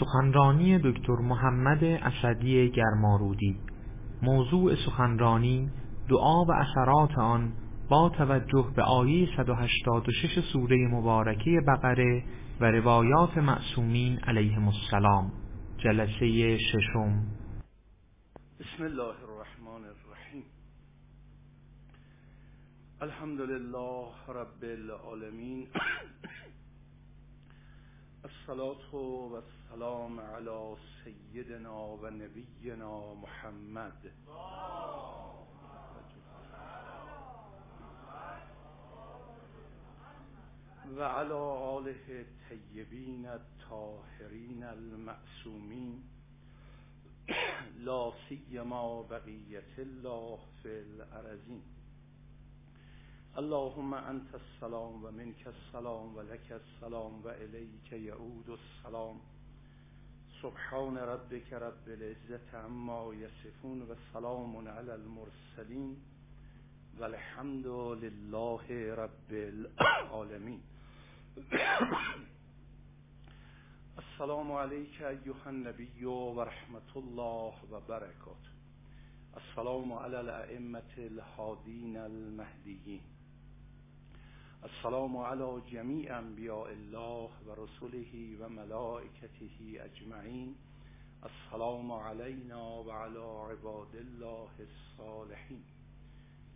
سخنرانی دکتر محمد اسدی گرمارودی. موضوع سخنرانی دعا و اثرات آن با توجه به آیه 186 سوره مبارکه بقره و روایات معصومین علیهم السلام. جلسه ششم. بسم الله الرحمن الرحیم. الحمد لله رب العالمین. الصلاة و السلام علی سیدنا و نبینا محمد. و علی آله طیبین الطاهرین المعصومین لا سیما بقیت الله فی الارضین اللهم انت السلام و منك السلام و لك السلام و الیک یعود السلام سبحان ربك رب العزة عما يصفون و سلام علی المرسلین و الحمد لله رب العالمین السلام علیک ایها النبی و رحمت الله و برکاته السلام علی الائمة الهادین المهدیین السلام علی جمیع انبیاء الله و رسله و ملائکته اجمعین السلام علینا و علی عباد الله الصالحین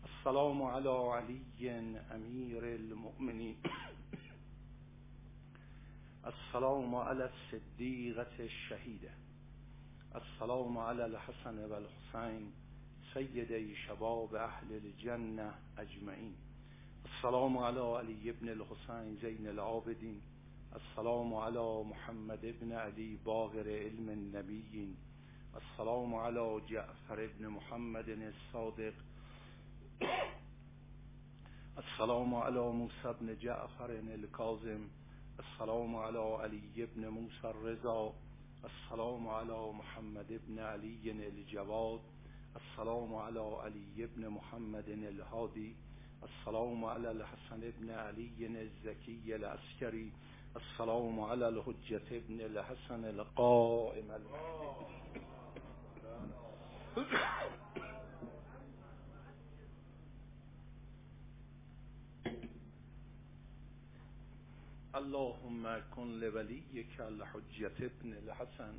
السلام علی علی امیر المؤمنین السلام علی الصدیقة الشهیده السلام علی الحسن و الحسین سیدی شباب اهل الجنه اجمعین السلام علی علی ابن الحسین زین العابدین. السلام علی محمد ابن علی باغر علم النبیین. السلام علی جعفر ابن محمد الصادق. السلام علی موسی ابن جعفر الكاظم السلام علی علی ابن موسی الرضا. السلام علی محمد ابن علی الجواد. السلام علی علی ابن محمد الهادی. السلام على الحسن بن علي الزكي العسكري. السلام على الحجة بن الحسن القائم. اللهم كن لوليك الحجة بن الحسن.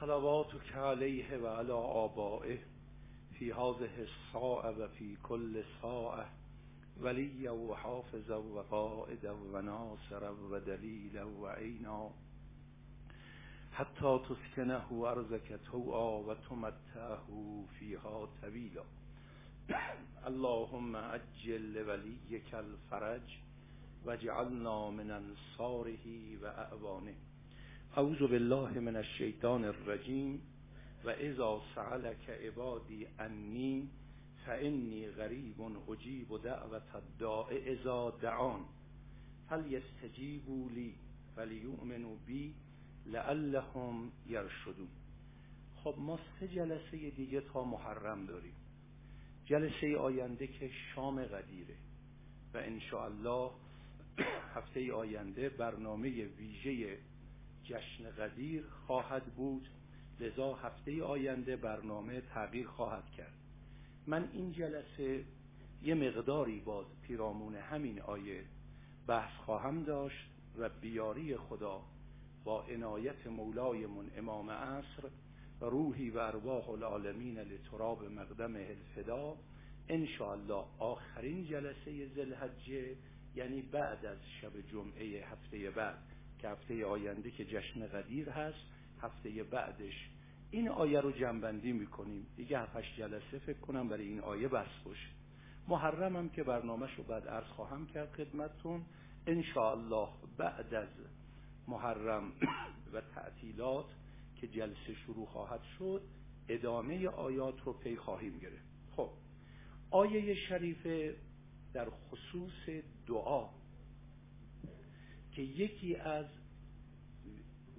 صلواتك عليه وعلى آبائه. فی هذه الساعة و فی کل ساعة ولی و حافظ و قائد و ناصر و دلیل و عینا. حتی تسکنه ارزک توعا و تمتعه فیها طویلا. اللهم عجل لولیک الفرج واجعلنا من انصاره و اعوانه. اعوذ بالله من الشیطان الرجیم. و اذا سألك عبادی انی فانی غریب اجیب دعوت الداع اذا دعان. فلیستجیبوا لی فلیؤمنوا بی لعلهم یرشدون. خب ما سه جلسه دیگه تا محرم داریم. جلسه آینده که شام قدیره و انشاءالله هفته آینده برنامه ویژه جشن قدیر خواهد بود. لذا هفته آینده برنامه تغییر خواهد کرد. من این جلسه یه مقداری باز پیرامون همین آیه بحث خواهم داشت و بیاری خدا با عنایت مولایمون امام عصر و روحی و ارواح العالمین لتراب مقدم الفدا انشاءالله آخرین جلسه زلحجه یعنی بعد از شب جمعه هفته بعد که هفته آینده که جشن قدیر هست هفته بعدش. این آیه رو جنبندی می‌کنیم. دیگه هفتش جلسه فکر کنم برای این آیه بس باشه. هم که برنامه رو بعد عرض خواهم کرد خدمتتون. الله بعد از محرم و تعطیلات که جلسه شروع خواهد شد ادامه آیات رو پی خواهیم گرفت. خب آیه شریفه در خصوص دعا که یکی از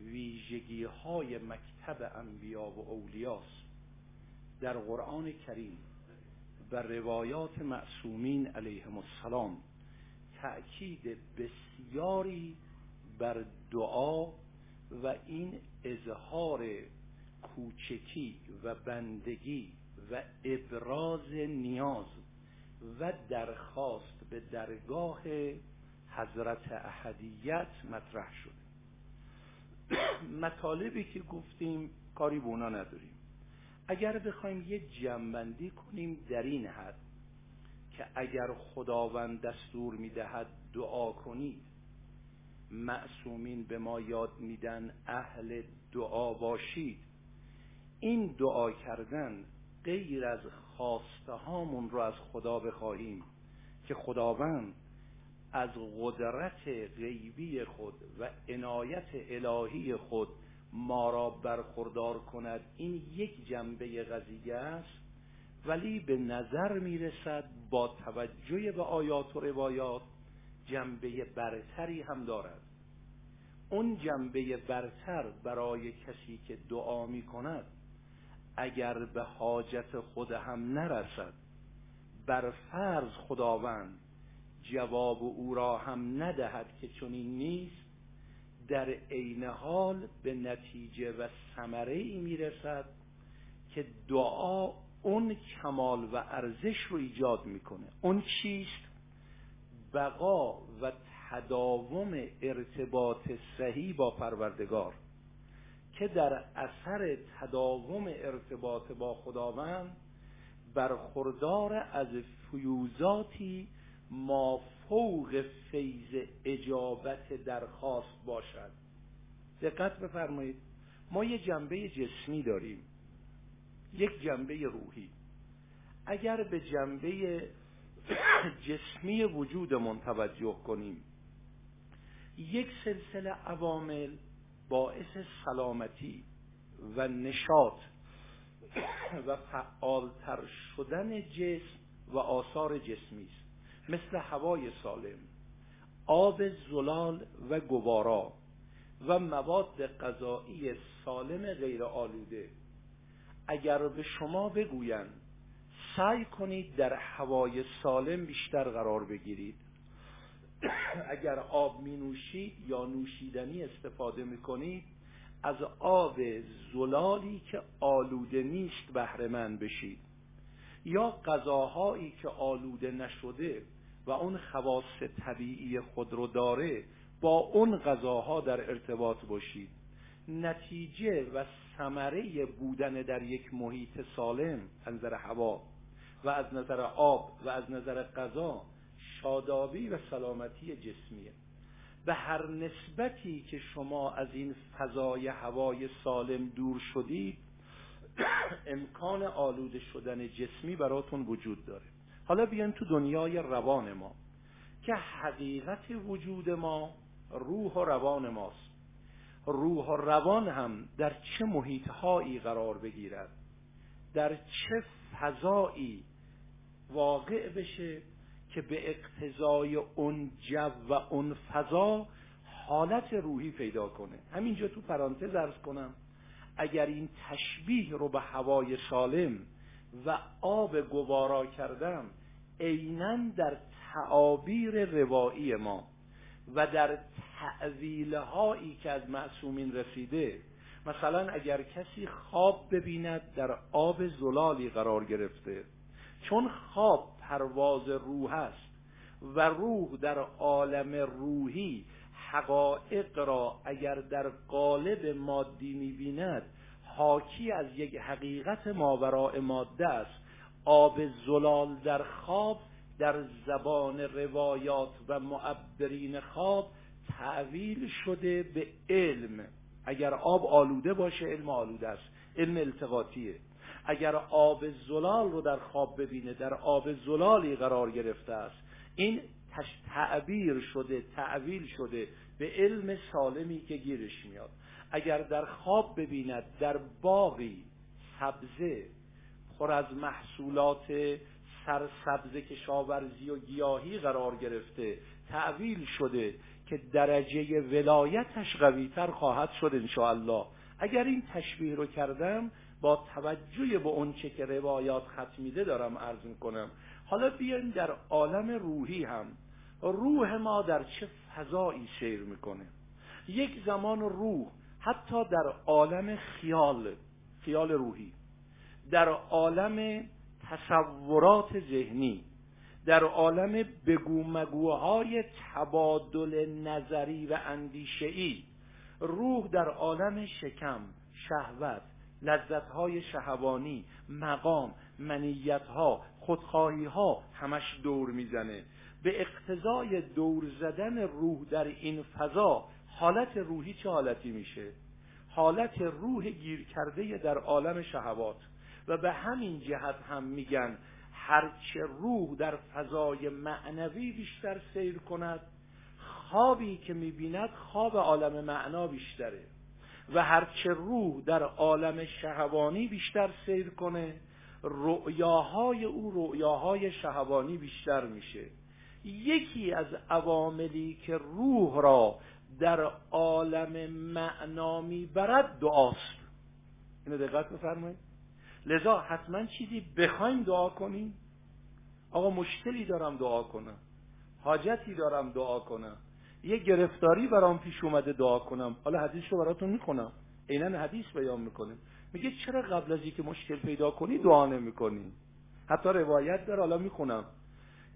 ویژگی های مکتب انبیا و اولیاست در قرآن کریم و روایات معصومین علیهم السلام تأکید بسیاری بر دعا و این اظهار کوچکی و بندگی و ابراز نیاز و درخواست به درگاه حضرت احدیت مطرح شده مطالبی که گفتیم کاری به اونا نداریم. اگر بخوایم یه جنبندی کنیم در این حد که اگر خداوند دستور می‌دهد دعا کنید معصومین به ما یاد میدن اهل دعا باشید. این دعا کردن غیر از خواسته هامون رو از خدا بخواهیم که خداوند از قدرت غیبی خود و عنایت الهی خود ما را برخوردار کند. این یک جنبه قضیه است. ولی به نظر می‌رسد با توجه به آیات و روایات جنبه برتری هم دارد. اون جنبه برتر برای کسی که دعا می کند اگر به حاجت خود هم نرسد بر فرض خداوند جواب او را هم ندهد که چنین نیست در عین حال به نتیجه و ثمره ای می‌رسد که دعا اون کمال و ارزش رو ایجاد می‌کنه. اون چیست؟ بقا و تداوم ارتباط صحیح با پروردگار که در اثر تداوم ارتباط با خداوند برخوردار از فیوزاتی ما فوق فیض اجابت درخواست باشد. دقت بفرمایید. ما یه جنبه جسمی داریم. یک جنبه روحی. اگر به جنبه جسمی وجودمون توجه کنیم یک سلسله عوامل باعث سلامتی و نشاط و فعالتر شدن جسم و آثار جسمی است. مثل هوای سالم آب زلال و گوارا و مواد غذایی سالم غیر آلوده. اگر به شما بگویند سعی کنید در هوای سالم بیشتر قرار بگیرید. اگر آب می نوشید یا نوشیدنی استفاده می کنید از آب زلالی که آلوده نیست بهره بشید. یا غذاهایی که آلوده نشده و اون خواص طبیعی خود رو داره با اون غذاها در ارتباط باشید. نتیجه و ثمره بودن در یک محیط سالم از نظر هوا و از نظر آب و از نظر غذا شادابی و سلامتی جسمیه. به هر نسبتی که شما از این فضای هوای سالم دور شدید امکان آلوده شدن جسمی براتون وجود داره. حالا بیایم تو دنیای روان ما که حقیقت وجود ما روح و روان ماست. روح و روان هم در چه محیطهایی قرار بگیرد؟ در چه فضایی واقع بشه که به اقتضای اون جو و اون فضا حالت روحی پیدا کنه؟ همینجا تو پرانتز ارز کنم اگر این تشبیه رو به هوای سالم و آب گوارا کردم عینا در تعابیر روایی ما و در تعویل هایی که از معصومین رسیده مثلا اگر کسی خواب ببیند در آب زلالی قرار گرفته. چون خواب پرواز روح است و روح در عالم روحی حقایق را اگر در قالب مادی می‌بیند حاکی از یک حقیقت ماوراء ماده است. آب زلال در خواب در زبان روایات و معبرین خواب تعویل شده به علم. اگر آب آلوده باشه علم آلوده است علم التقاطیه. اگر آب زلال رو در خواب ببینه در آب زلالی قرار گرفته است این تعبیر شده تعویل شده به علم سالمی که گیرش میاد. اگر در خواب ببیند در باقی سبزه پر از محصولات سرسبز کشاورزی و گیاهی قرار گرفته تعویل شده که درجه ولایتش قویتر خواهد شد انشاءالله. اگر این تشبیه رو کردم با توجه به اون چه که روایات ختمیده دارم عرض کنم حالا بیایم در عالم روحی هم. روح ما در چه فضایی سیر می‌کنه؟ یک زمان روح حتی در عالم خیال خیال روحی. در عالم تصورات ذهنی در عالم بگو مگوهای تبادل نظری و اندیشه‌ای روح در عالم شکم شهوت لذتهای شهوانی مقام منیتها خودخواهیها همش دور می‌زنه. به اقتضای دور زدن روح در این فضا حالت روحی چه حالتی میشه؟ حالت روح گیر کرده در عالم شهوات. و به همین جهت هم میگن هرچه روح در فضای معنوی بیشتر سیر کند خوابی که می‌بیند خواب عالم معنا بیشتره و هرچه روح در عالم شهوانی بیشتر سیر کنه رؤیاهای او رؤیاهای شهوانی بیشتر میشه. یکی از عواملی که روح را در عالم معنا می‌برد دعاست. اینو دقت بفرمایید. لذا حتما چیزی بخوایم دعا کنیم. آقا مشکلی دارم دعا کنم. حاجتی دارم دعا کنم. یه گرفتاری برام پیش اومده دعا کنم. حالا حدیث رو براتون می‌کنم عینا حدیث بیان می‌کنیم میگه چرا قبل از اینکه مشکل پیدا کنی دعا نمی‌کنی؟ حتی روایت داره حالا می‌خونم.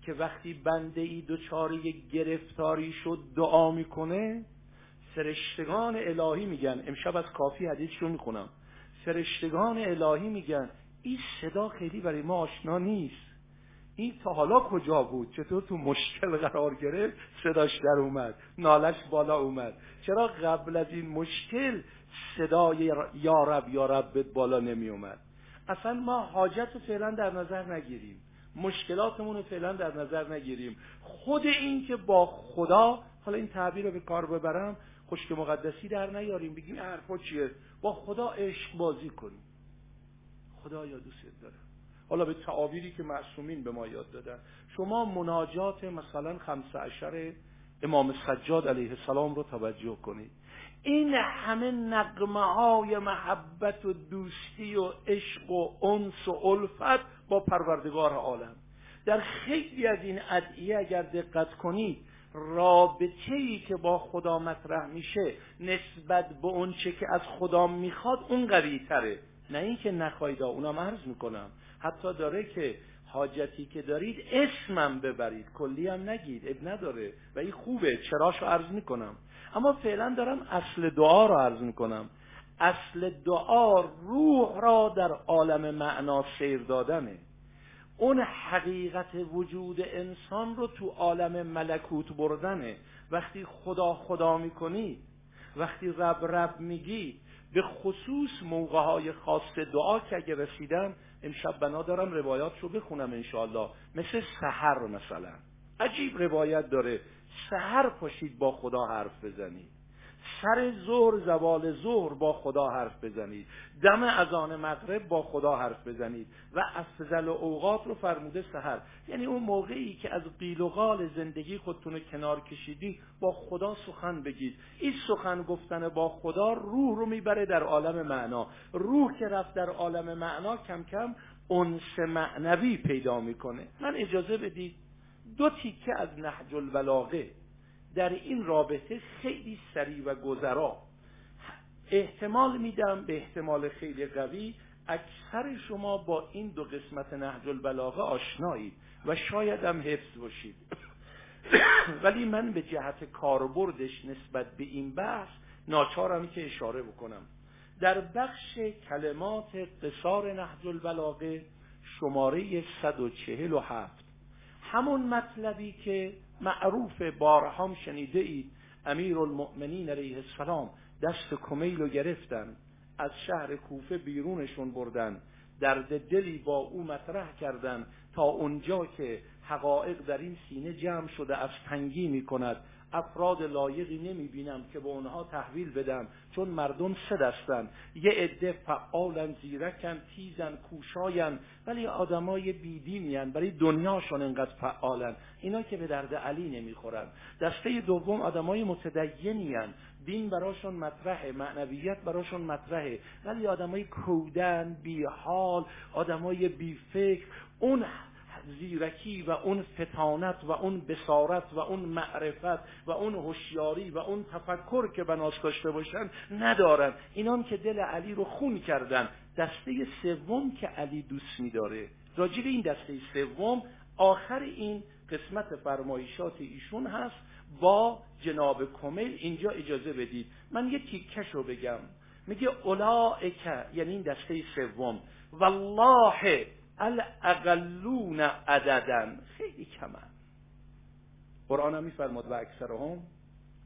که وقتی بنده ای دوچاری گرفتاری شد دعا می‌کنه فرشتگان الهی میگن. امشب از کافی حدیث رو می‌خونم. فرشتگان الهی میگن این صدا خیلی برای ما آشنا نیست. این تا حالا کجا بود؟ چطور تو مشکل قرار گرفت؟ صداش در اومد نالش بالا اومد. چرا قبل از این مشکل صدای یارب یارب به بالا نمی اومد؟ اصلا ما حاجت رو فعلا در نظر نگیریم. مشکلاتمون رو فعلا در نظر نگیریم. خود این که با خدا حالا این تعبیر رو به کار ببرم خشک مقدسی در نیاریم بگیم حرفا چیه؟ با خدا عشق بازی کنیم خدا یا دوست داره. حالا به تعابیری که معصومین به ما یاد دادن. شما مناجات مثلا خمسه عشر امام سجاد علیه السلام رو توجه کنید. این همه نقمه های محبت و دوستی و عشق و انس و الفت با پروردگار عالم. در خیلی از این ادعیه اگر دقت کنید رابطه ای که با خدا مطرح میشه نسبت به اون چه که از خدا می‌خواد اون قوی تره نه اینکه نخواهید اونم عرض می‌کنم. حتی داره که حاجتی که دارید اسمم ببرید. کلی هم نگید اب نداره. و این خوبه چراشو عرض می‌کنم. اما فعلا دارم اصل دعا رو عرض می‌کنم. اصل دعا روح را در عالم معنا سیر دادنه. اون حقیقت وجود انسان رو تو عالم ملکوت بردنه. وقتی خدا خدا می‌کنی وقتی رب رب میگی به خصوص موقع های خاص دعا که اگه رسیدم امشب بنا دارم روایات رو بخونم انشاءالله. مثل سحر مثلا. عجیب روایت داره. سحر پاشید با خدا حرف بزنید. سر ظهر زوال ظهر با خدا حرف بزنید. دم اذان مغرب با خدا حرف بزنید. و افضل اوقات رو فرموده سحر. یعنی اون موقعی که از قیل و قال زندگی خودتون کنار کشیدی با خدا سخن بگید. این سخن گفتن با خدا روح رو می‌بره در عالم معنا. روح که رفت در عالم معنا کم کم انس معنوی پیدا می‌کنه. من اجازه بدید دو تیکه از نهج البلاغه در این رابطه خیلی سریع و گذرا. احتمال میدم به احتمال خیلی قوی اکثر شما با این دو قسمت نهج البلاغه آشنایید و شاید هم حفظ باشید. ولی من به جهت کاربردش نسبت به این بحث ناچارم که اشاره بکنم. در بخش کلمات قصار نهج البلاغه شماره 147 همون مطلبی که معروف بارهام شنیده اید. امیر المؤمنین علیه السلام دست کمیل رو گرفتن. از شهر کوفه بیرونشون بردن. درد دلی با او مطرح کردن تا اونجا که حقایق در این سینه جمع شده از تنگی می کند افراد لایقی نمی بینم که به اونها تحویل بدم چون مردم سه دستن. یه عده فعالن زیرکن تیزن کوشاین ولی آدمای بیدینین برای دنیاشون انقدر فعالن. اینا که به درد علی نمی‌خورن. دسته دوم آدمای متدینین دین براشون مطرحه معنویت براشون مطرحه. ولی آدمای کودن بی حال آدمای بی فکر اون زیرکی و اون فتانت و اون بسارت و اون معرفت و اون هوشیاری و اون تفکر که بناس داشته باشن ندارن. اینان که دل علی رو خون کردن. دسته سوم که علی دوست میداره. راجع این دسته سوم آخر این قسمت فرمایشات ایشون هست. با جناب کمیل اینجا اجازه بدید. من یه تیکش رو بگم. میگه اولائک یعنی این دسته سوم. والله الاقلون عددن خیلی کمن قرآن هم میفرماد و اکثرهم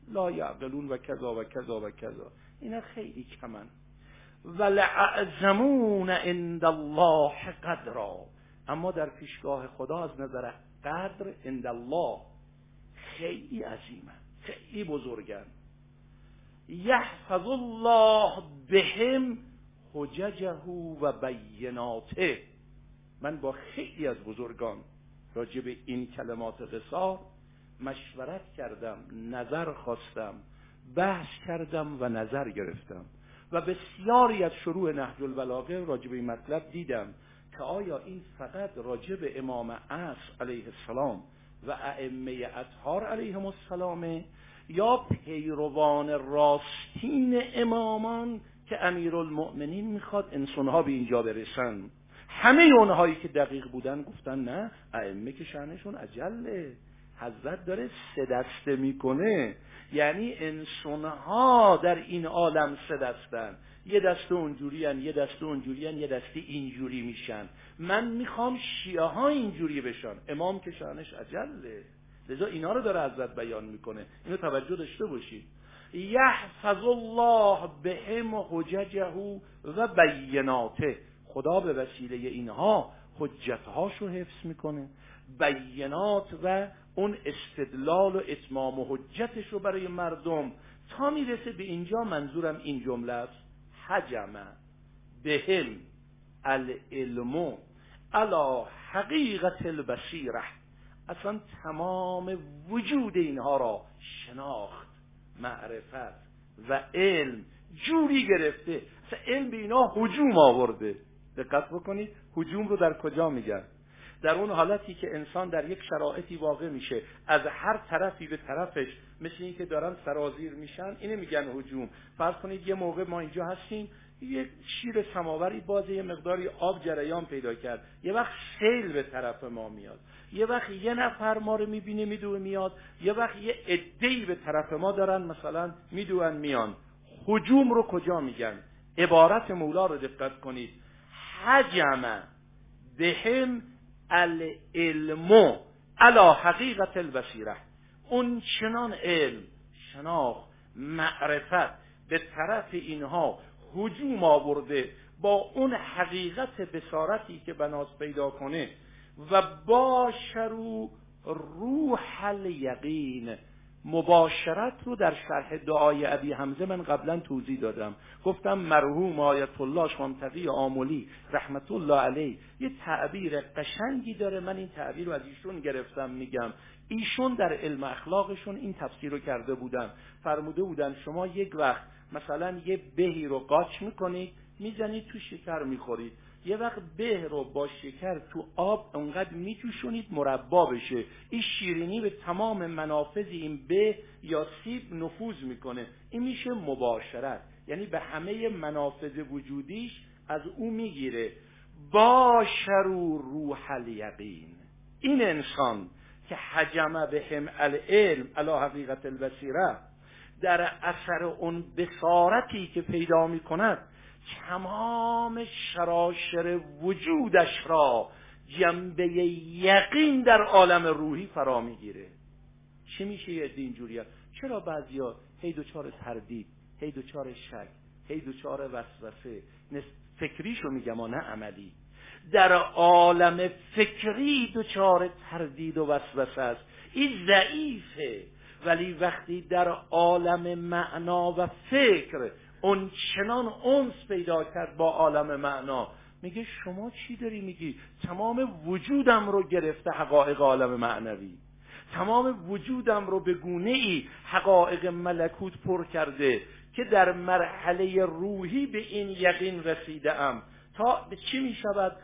لا یعقلون و کذا و کذا و کذا. اینا خیلی کمن. ولعظمون عند الله قدرا. اما در پیشگاه خدا از نظر قدر عند الله خیلی عظیمه. خیلی بزرگن یحفظ الله بهم حججه و بیناته. من با خیلی از بزرگان راجع به این کلمات قصار مشورت کردم نظر خواستم بحث کردم و نظر گرفتم و بسیاری از شروع نهج البلاغه راجع به این مطلب دیدم که آیا این فقط راجع به امام عصر علیه السلام و ائمه اطهار علیهم السلام یا پیروان راستین امامان که امیرالمؤمنین می‌خواد انسانها به اینجا برسن؟ همه اونهایی که دقیق بودن گفتن نه ائمه که شانشون عجله حضرت داره سه دسته می‌کنه. یعنی انسانها در این عالم سه دستن. یه دسته اونجوری هن، یه دسته اونجوری هن، یه دسته اینجوری میشن. من می‌خوام شیعه ها اینجوری بشن. امام که شانش عجله لذا اینا رو داره حضرت بیان می‌کنه. اینو توجه داشته باشید. یحفظ الله بهم حججه و بیناته. خدا به وسیله اینها حجتهاشو حفظ می‌کنه. بینات و اون استدلال و اتمام و حجتش رو برای مردم تا می‌رسه به اینجا منظورم این جمله است. حجمه بهم العلم علا حقیقت البصیره. اصلا تمام وجود اینها را شناخت معرفت و علم جوری گرفته. اصلا علم به اینا حجوم آورده. دقت بکنید حجوم رو در کجا میگن در اون حالتی که انسان در یک شرایطی واقع میشه از هر طرفی به طرفش مثل اینکه دارن سرازیر میشن اینه میگن حجوم فرض کنید یه موقع ما اینجا هستیم یه شیر سماوری باز یه مقداری آب جریان پیدا کرد. یه وقت سیل به طرف ما میاد. یه وقت یه نفر ما رو می‌بینه میدوه میاد. یه وقت یه عده‌ای به طرف ما دارن مثلا میدوون میان. حجوم رو کجا میگن؟ عبارت مولا رو دقت کنید. حجم بهم العلم علا حقیقت البصیره. اون چنان علم شناخت معرفت به طرف اینها حجوم آورده با اون حقیقت بسارتی که بناس پیدا کنه و باشرو روح الیقین مباشرت رو در شرح دعای ابی حمزه من قبلا توضیح دادم. گفتم مرحوم آیت الله شامتقی آمولی رحمت الله علیه یه تعبیر قشنگی داره. من این تعبیر رو از ایشون گرفتم میگم. ایشون در علم اخلاقشون این تفسیر رو کرده بودن. فرموده بودن شما یک وقت مثلا یه بهی رو قاچ می‌کنید می‌زنید تو شکر می‌خورید. یه وقت به رو با شکر تو آب اونقدر میجوشونید مربا بشه. این شیرینی به تمام منافذ این به یا سیب نفوذ می‌کنه. این میشه مباشرت. یعنی به همه منافذ وجودیش از او می‌گیره. باشرو روح الیقین. این انسان که حجمه به هم العلم علا حقیقت البصیره در اثر اون بسارتی که پیدا می‌کند تمام شراشر وجودش را جنبه یقین در عالم روحی فرا می‌گیره. چی میشه یه دین جوری؟ چرا بعضیا هی دوچار تردید هی دوچار شک هی دوچار وسوسه؟ فکریشو میگم نه عملی. در عالم فکری دوچار تردید و وسوسه است. این ضعیفه ولی وقتی در عالم معنا و فکر اون چنان اونس پیدا کرد با عالم معنا. میگه شما چی داری میگی؟ تمام وجودم رو گرفته حقایق عالم معنوی. تمام وجودم رو به گونه ای حقایق ملکوت پر کرده که در مرحله روحی به این یقین رسیده ام تا به چی می شود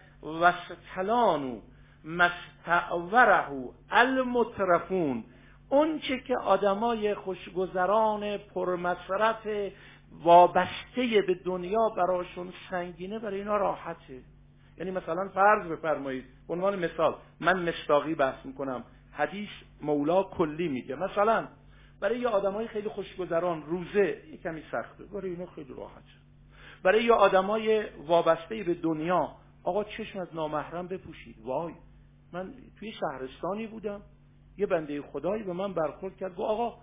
وستلانو مستعوره المترفون. اون چه که آدمای خوشگذران پرمسرت وابسته به دنیا براشون سنگینه برای اینا راحته. یعنی مثلا فرض بفرمایید عنوان مثال من مستاقی بحث می‌کنم. حدیث مولا کلی میگه. مثلا برای یه آدمای خیلی خوشگذران روزه یه کمی سخته. برای اینا خیلی راحته. برای یه آدمای وابسته به دنیا آقا چشم از نامحرم بپوشید. وای من توی شهرستانی بودم. یه بنده خدایی به من برخورد کرد. گفت آقا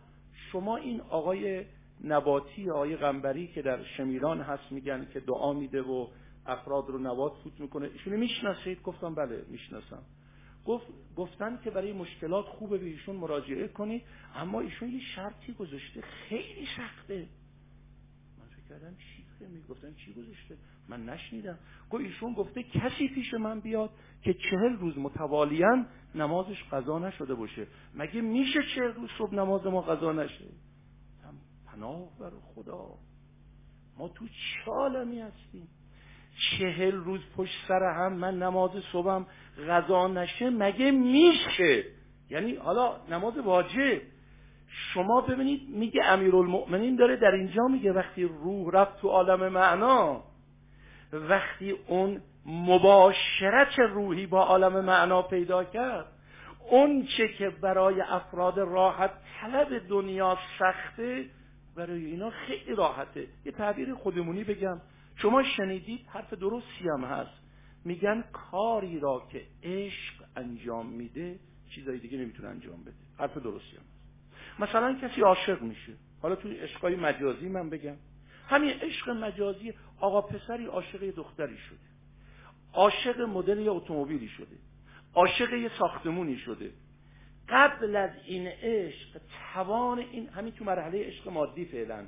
شما این آقای نباتی آقای غنبری که در شمیران هست میگن که دعا میده و افراد رو نواد فوت می‌کنه. ایشونو می‌شناسید؟ گفتم بله می‌شناسم. گفت گفتن که برای مشکلات خوبه به ایشون مراجعه کنید اما ایشون یه شرطی گذاشته خیلی سخته. من فکر کردم چی می‌گفتن؟ چی گذاشته؟ من نشنیدم. گفت ایشون گفته کسی پیش من بیاد که چهل روز متوالیان نمازش قضا نشده باشه. مگه میشه چهل روز صبح نماز ما قضا نشه؟ پناه بر خدا. ما تو چه عالمی هستیم. چهل روز پشت سر هم من نماز صبحم غذا نشه مگه میشه؟ یعنی حالا نماز واجب. شما ببینید میگه امیرالمؤمنین داره در اینجا میگه وقتی روح رفت تو عالم معنا وقتی اون مباشرت روحی با عالم معنا پیدا کرد اون چه که برای افراد راحت طلب دنیا سخته برای اینا خیلی راحته. یه تعبیر خودمونی بگم. شما شنیدید؟ حرف درستی هم هست. میگن کاری را که عشق انجام میده چیزای دیگه نمی‌تونه انجام بده. حرف درستی هم هست. مثلا کسی عاشق میشه. حالا توی عشقای مجازی من بگم. همین عشق مجازی آقا پسری عاشق دختری شده. عاشق مدل یه اتومبیلی شده. عاشق یه ساختمونی شده. قبل از این عشق توان این همین تو مرحله عشق مادی فعلا.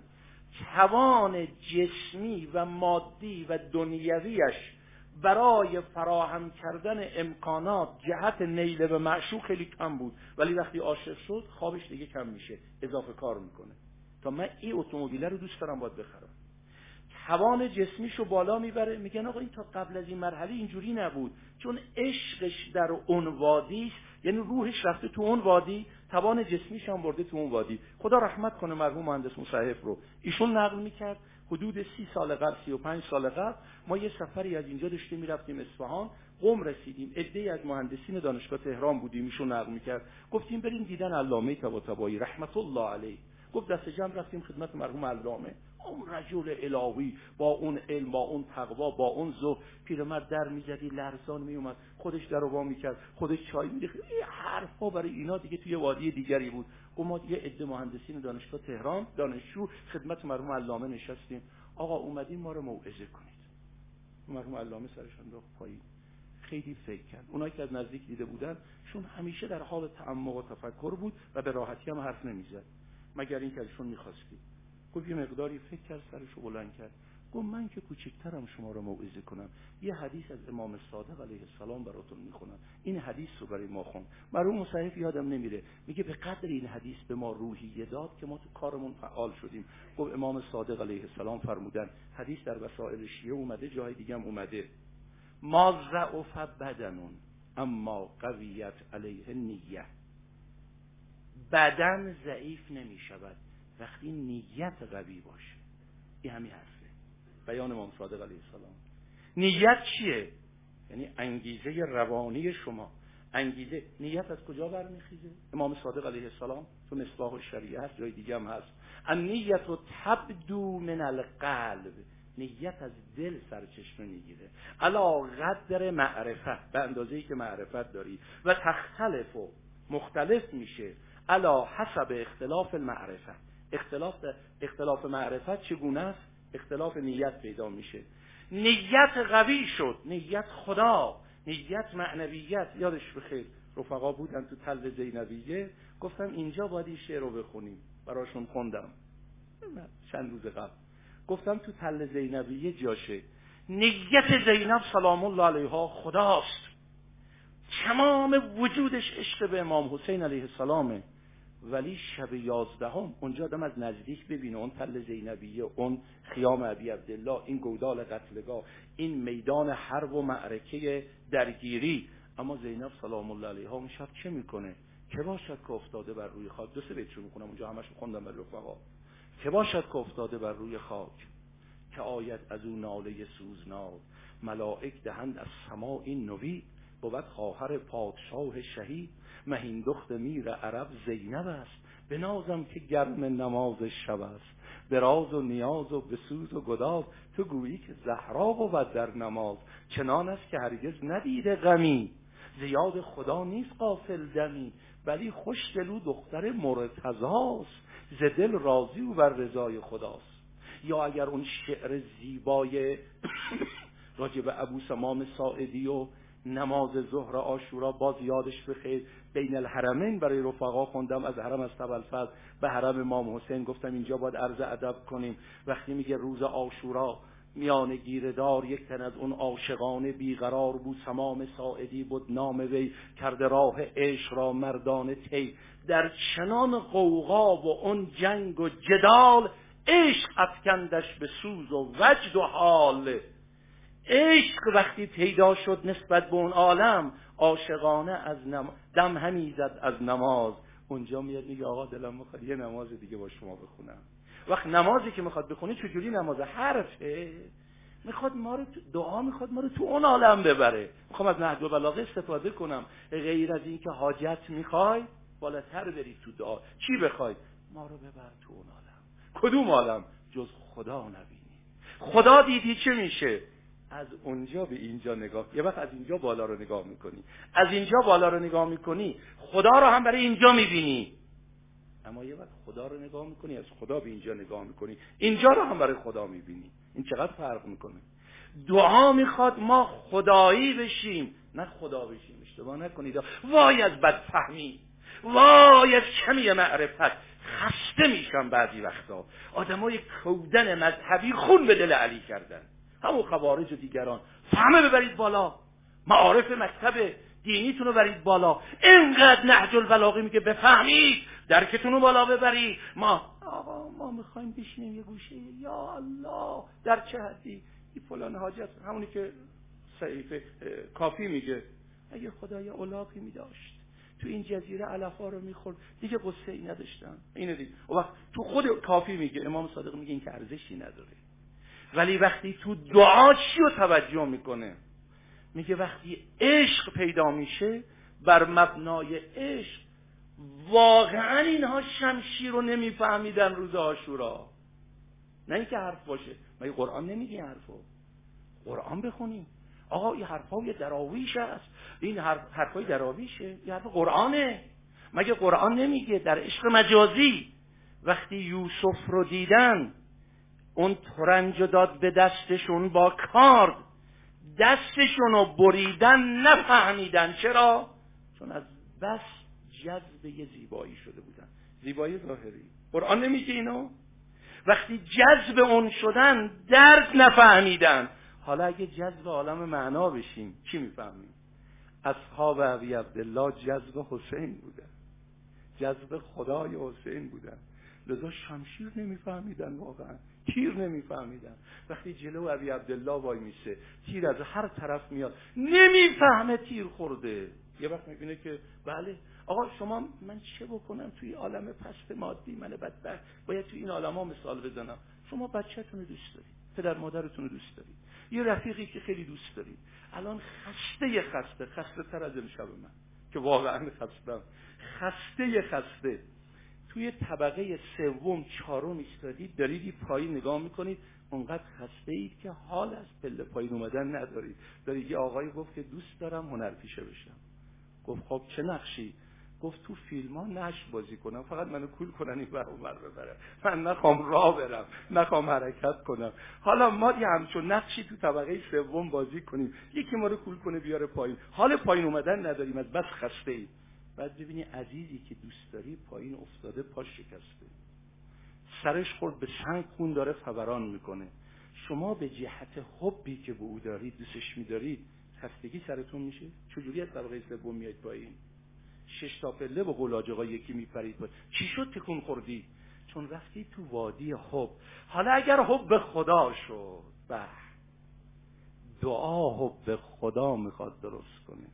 توان جسمی و مادی و دنیویش برای فراهم کردن امکانات جهت نیل به معشوق خیلی کم بود. ولی وقتی عاشق شد خوابش دیگه کم میشه. اضافه کار می‌کنه. تا من این اتومبیل رو دوست دارم باید بخرم. توان جسمیشو بالا می‌بره. میگن آقا این تا قبل از این مرحله اینجوری نبود. چون عشقش در اون وادی یعنی روحش رفته تو اون وادی. توان جسمیش هم برده تو اون وادی. خدا رحمت کنه مرحوم مهندس مصحف رو. ایشون نقل می‌کرد. حدود سی سال قبل سی و پنج سال قبل ما یه سفری از اینجا داشتیم می‌رفتیم اصفهان. قم رسیدیم. عده از مهندسین دانشگاه تهران بودیم. ایشون نقل می‌کرد. گفتیم بریم دیدن علامه طباطبایی. رحمت الله علیه. گفت دست جمع رفتیم خدمت مرحوم علامه. اون رجل الهی با اون علم با اون تقوا با اون زهد پیرمرد در می‌زدی لرزان میومد خودش در وا می‌کرد. خودش چای میریخت. این حرفا برای اینا دیگه توی وادی دیگری بود. و ما یه عده مهندسین دانشگاه تهران دانشجو خدمت مرحوم علامه نشستیم. آقا اومدین ما رو موعظه کنید. مرحوم علامه سرش انداخت پایین. خیلی فکر کرد. اونایی که از نزدیک دیده بودن شون همیشه در حال تعمق و تفکر بود و به راحتی هم حرف نمی‌زد. مگر اینکه ازشون می‌خواستیم گفت یه مقداری فکر کرد سرشو بلند کرد. گفت من که کوچکترم شما رو موعظه کنم. یه حدیث از امام صادق علیه السلام براتون می‌خونم. این حدیث رو برای ما خون. مرحوم مصحف یادم نمیره. میگه به قدر این حدیث به ما روحیه داد که ما تو کارمون فعال شدیم. گفت امام صادق علیه السلام فرمودن حدیث در وسائل شیعه اومده جای دیگه هم اومده. ما ضعف بدنون اما قویت علیه نیه بدن ضعیف نمی شود وقتی نیت قوی باشه. این همین حرفه. بیان امام صادق علیه السلام. نیت چیه؟ یعنی انگیزه روانی شما. انگیزه نیت از کجا برمیخیزه؟ امام صادق علیه السلام تو مصباح شریعه هست جای دیگه هم هست. نیت و تبدو من القلب. نیت از دل سرچشمه می‌گیره. علا قدر معرفت. به اندازه ای که معرفت داری. و تختلف و مختلف میشه. علا حسب اختلاف المعرفت. اختلاف اختلاف معرفت چگونه است؟ اختلاف نیت پیدا میشه. نیت قوی شد. نیت خدا. نیت معنویت. یادش بخیر. رفقا بودن تو تل زینبیه. گفتم اینجا باید این شعر رو بخونیم. براشون خوندم. چند روز قبل. گفتم تو تل زینبیه جاشه نیت زینب سلام الله علیها خداست. تمام وجودش عشق به امام حسین علیه السلامه. ولی شب یازدهم اونجا آدم از نزدیک ببینه اون تل زینبیه اون خیام ابی عبدالله این گودال قتلگاه این میدان حرب و معرکه درگیری. اما زینب سلام الله علیها اون شب چه می‌کنه؟ که باشد که افتاده بر روی خاک؟ دو سه بیت رو می‌کنم اونجا همش خوندم بر رفقا. که باشد که افتاده بر روی خاک که آید از اون ناله سوزناک ملائک دهند از سما این نوی بود خواهر پادشاه شهید. مهین دخت میر عرب زینب است. به نازم که گرم نماز شب است. به راز و نیاز و به سوز و گداز تو گویی که زهرا بود در نماز. چنان است که هرگز ندیده غمی. زیاد خدا نیست قافل دمی ولی خوش دلو دختر مرتضاست ز دل راضی و بر رضای خداست یا اگر اون شعر زیبای راجب ابو سمام ساعدی و نماز ظهر آشورا باز یادش بخیر. بین الحرمین برای رفقا خوندم از حرم از تبلفز به حرم امام حسین گفتم اینجا باید عرض ادب کنیم. وقتی میگه روز آشورا میان گیردار یک تن از اون عاشقان بیقرار بود. سمام ساعدی بود نام وی کرده راه عشق را مردان تی در چنان قوقا و اون جنگ و جدال عشق افکندش به سوز و وجد و حال. عشق وقتی پیدا شد نسبت به اون عالم عاشقانه از نم... دم همی زد از نماز. اونجا میاد میگه آقا دلم می‌خواد یه نماز دیگه با شما بخونم. وقت نمازی که می‌خواد بخونی چجوری نماز؟ حرفه. می‌خواد ما رو دعا می‌خواد ما رو تو اون عالم ببره. می‌خوام از نهج بلاغه استفاده کنم. غیر از اینکه حاجت می‌خوای بالاتر بری تو دعا. چی بخوای؟ ما رو ببر تو اون عالم. کدوم عالم؟ جز خدا نبینی. خدا دیدی چه میشه؟ از اونجا به اینجا نگاه یه وقت از اینجا بالا رو نگاه می‌کنی. از اینجا بالا رو نگاه می‌کنی خدا رو هم برای اینجا می‌بینی. اما یه وقت خدا رو نگاه می‌کنی از خدا به اینجا نگاه می‌کنی. اینجا رو هم برای خدا می‌بینی. این چقدر فرق می‌کنه؟ دعا می‌خواد ما خدایی بشیم نه خدا بشیم. اشتباه نکنید. وای از بدفهمی. وای از کمی معرفت. خسته میشم بعضی وقتا. آدمای کودن مذهبی خون به دل علی کردن. همون خوارج و دیگران. فهمه ببرید بالا. معارف مکتب دینیتون رو برید بالا. اینقدر نهج البلاغه میگه بفهمید. درکتون رو بالا ببرید ما آقا ما می‌خوایم بشینیم یه گوشه. یا الله در چه حدی؟ این فلان حاجت. همونی که صحیفه کافی میگه. اگه خدا یه اولاقی میداشت تو این جزیره علفا رو می‌خورد دیگه قصه ای نداشتن. اینه دیگه وقت تو خود کافی میگه. امام صادق میگه این که ارزشی نداره. ولی وقتی تو دعا چی رو توجه می‌کنه؟ میگه وقتی عشق پیدا میشه بر مبنای عشق واقعا اینها شمشیر رو نمیفهمیدن روز آشورا نه اینکه حرف باشه مگه قرآن نمیگه حرفو؟ قرآن بخونیم آقا این حرفا یه دراویش است. این حرف حرفای دراویشه. یه حرف قرآنه. مگه قرآن نمیگه؟ در عشق مجازی. وقتی یوسف رو دیدن اون ترنج داد به دستشون با کارد. دستشون رو بریدن نفهمیدن. چرا؟ چون از بس جذب یه زیبایی شده بودن. زیبایی ظاهری. قرآن نمیگه اینو؟ وقتی جذب اون شدن درد نفهمیدن. حالا اگه جذب عالم معنا بشیم چی می‌فهمیم؟ اصحاب عبی عبدالله جذب حسین بودن. جذب خدای حسین بودن. لذا شمشیر نمیفهمیدن واقعا. تیر نمیفهمیدن. وقتی جلو ابی عبدالله وای میشه تیر از هر طرف میاد. نمی‌فهمه تیر خورده. یه وقت می‌بینه که بله آقا شما من چه بکنم توی عالم پست مادی من بدبخت؟ باید توی این عالم ها مثال بزنم. شما بچهتون رو دوست دارید پدر مادرتون رو دوست دارید. یه رفیقی که خیلی دوست دارید. الان خسته خسته خسته تر از امشب من که واقعا خستم. خسته خسته. توی طبقه سوم چهارم ایستادید دارید پایین نگاه می‌کنید. اونقدر خسته اید که حال از پله پایین اومدن ندارید. دارید یه آقایی گفت که دوست دارم هنرپیشه بشم. گفت خب چه نقشی؟ گفت تو فیلم ها نش بازی کنم. فقط منو کول کنن این بر اونور ببرم. من نخوام راه برم. نخوام حرکت کنم. حالا ما یه همچون نقشی تو طبقه سوم بازی کنیم. یکی ما رو کول کنه بیاره پایین. حال پایین اومدن نداریم. از بس خسته اید بعد ببینی عزیزی که دوست داری پایین افتاده پاش شکسته. سرش خورد به سنگ خون داره فوران می‌کنه. شما به جهت حبی که به او دارید دوستش میدارید خستگی سرتون میشه؟ چجوری از طبقه سوم میاد پایین؟ شش تا پله به قلاجقا یکی میپرید پایین. چی شد تکون خوردی؟ چون رفتی تو وادی حب. حالا اگر حب خدا شد به. دعا حب خدا می‌خواد درست کنه.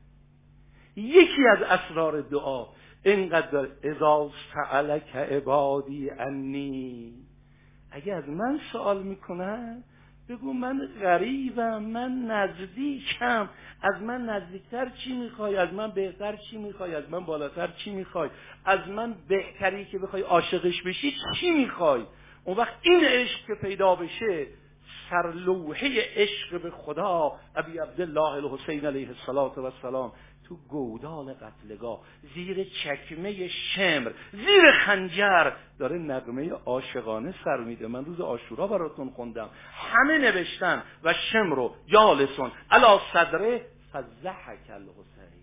یکی از اسرار دعا اینقدر اذا سألک عبادی انی. اگه از من سوال می‌کنن بگو من غریبم من نزدیکم. از من نزدیکتر چی می‌خوای؟ از من بهتر چی می‌خوای؟ از من بالاتر چی می‌خوای؟ از من بهتری که بخوای عاشقش بشی چی می‌خوای؟ اون وقت این عشق که پیدا بشه سرلوحه عشق به خدا ابی عبدالله الحسین علیه السلام تو گودال قتلگاه زیر چکمه شمر زیر خنجر. داره نغمه عاشقانه سر میده. من روز آشورا براتون خوندم. همه نوشتن و شمر جالسون. علا صدره فزحک الحسین.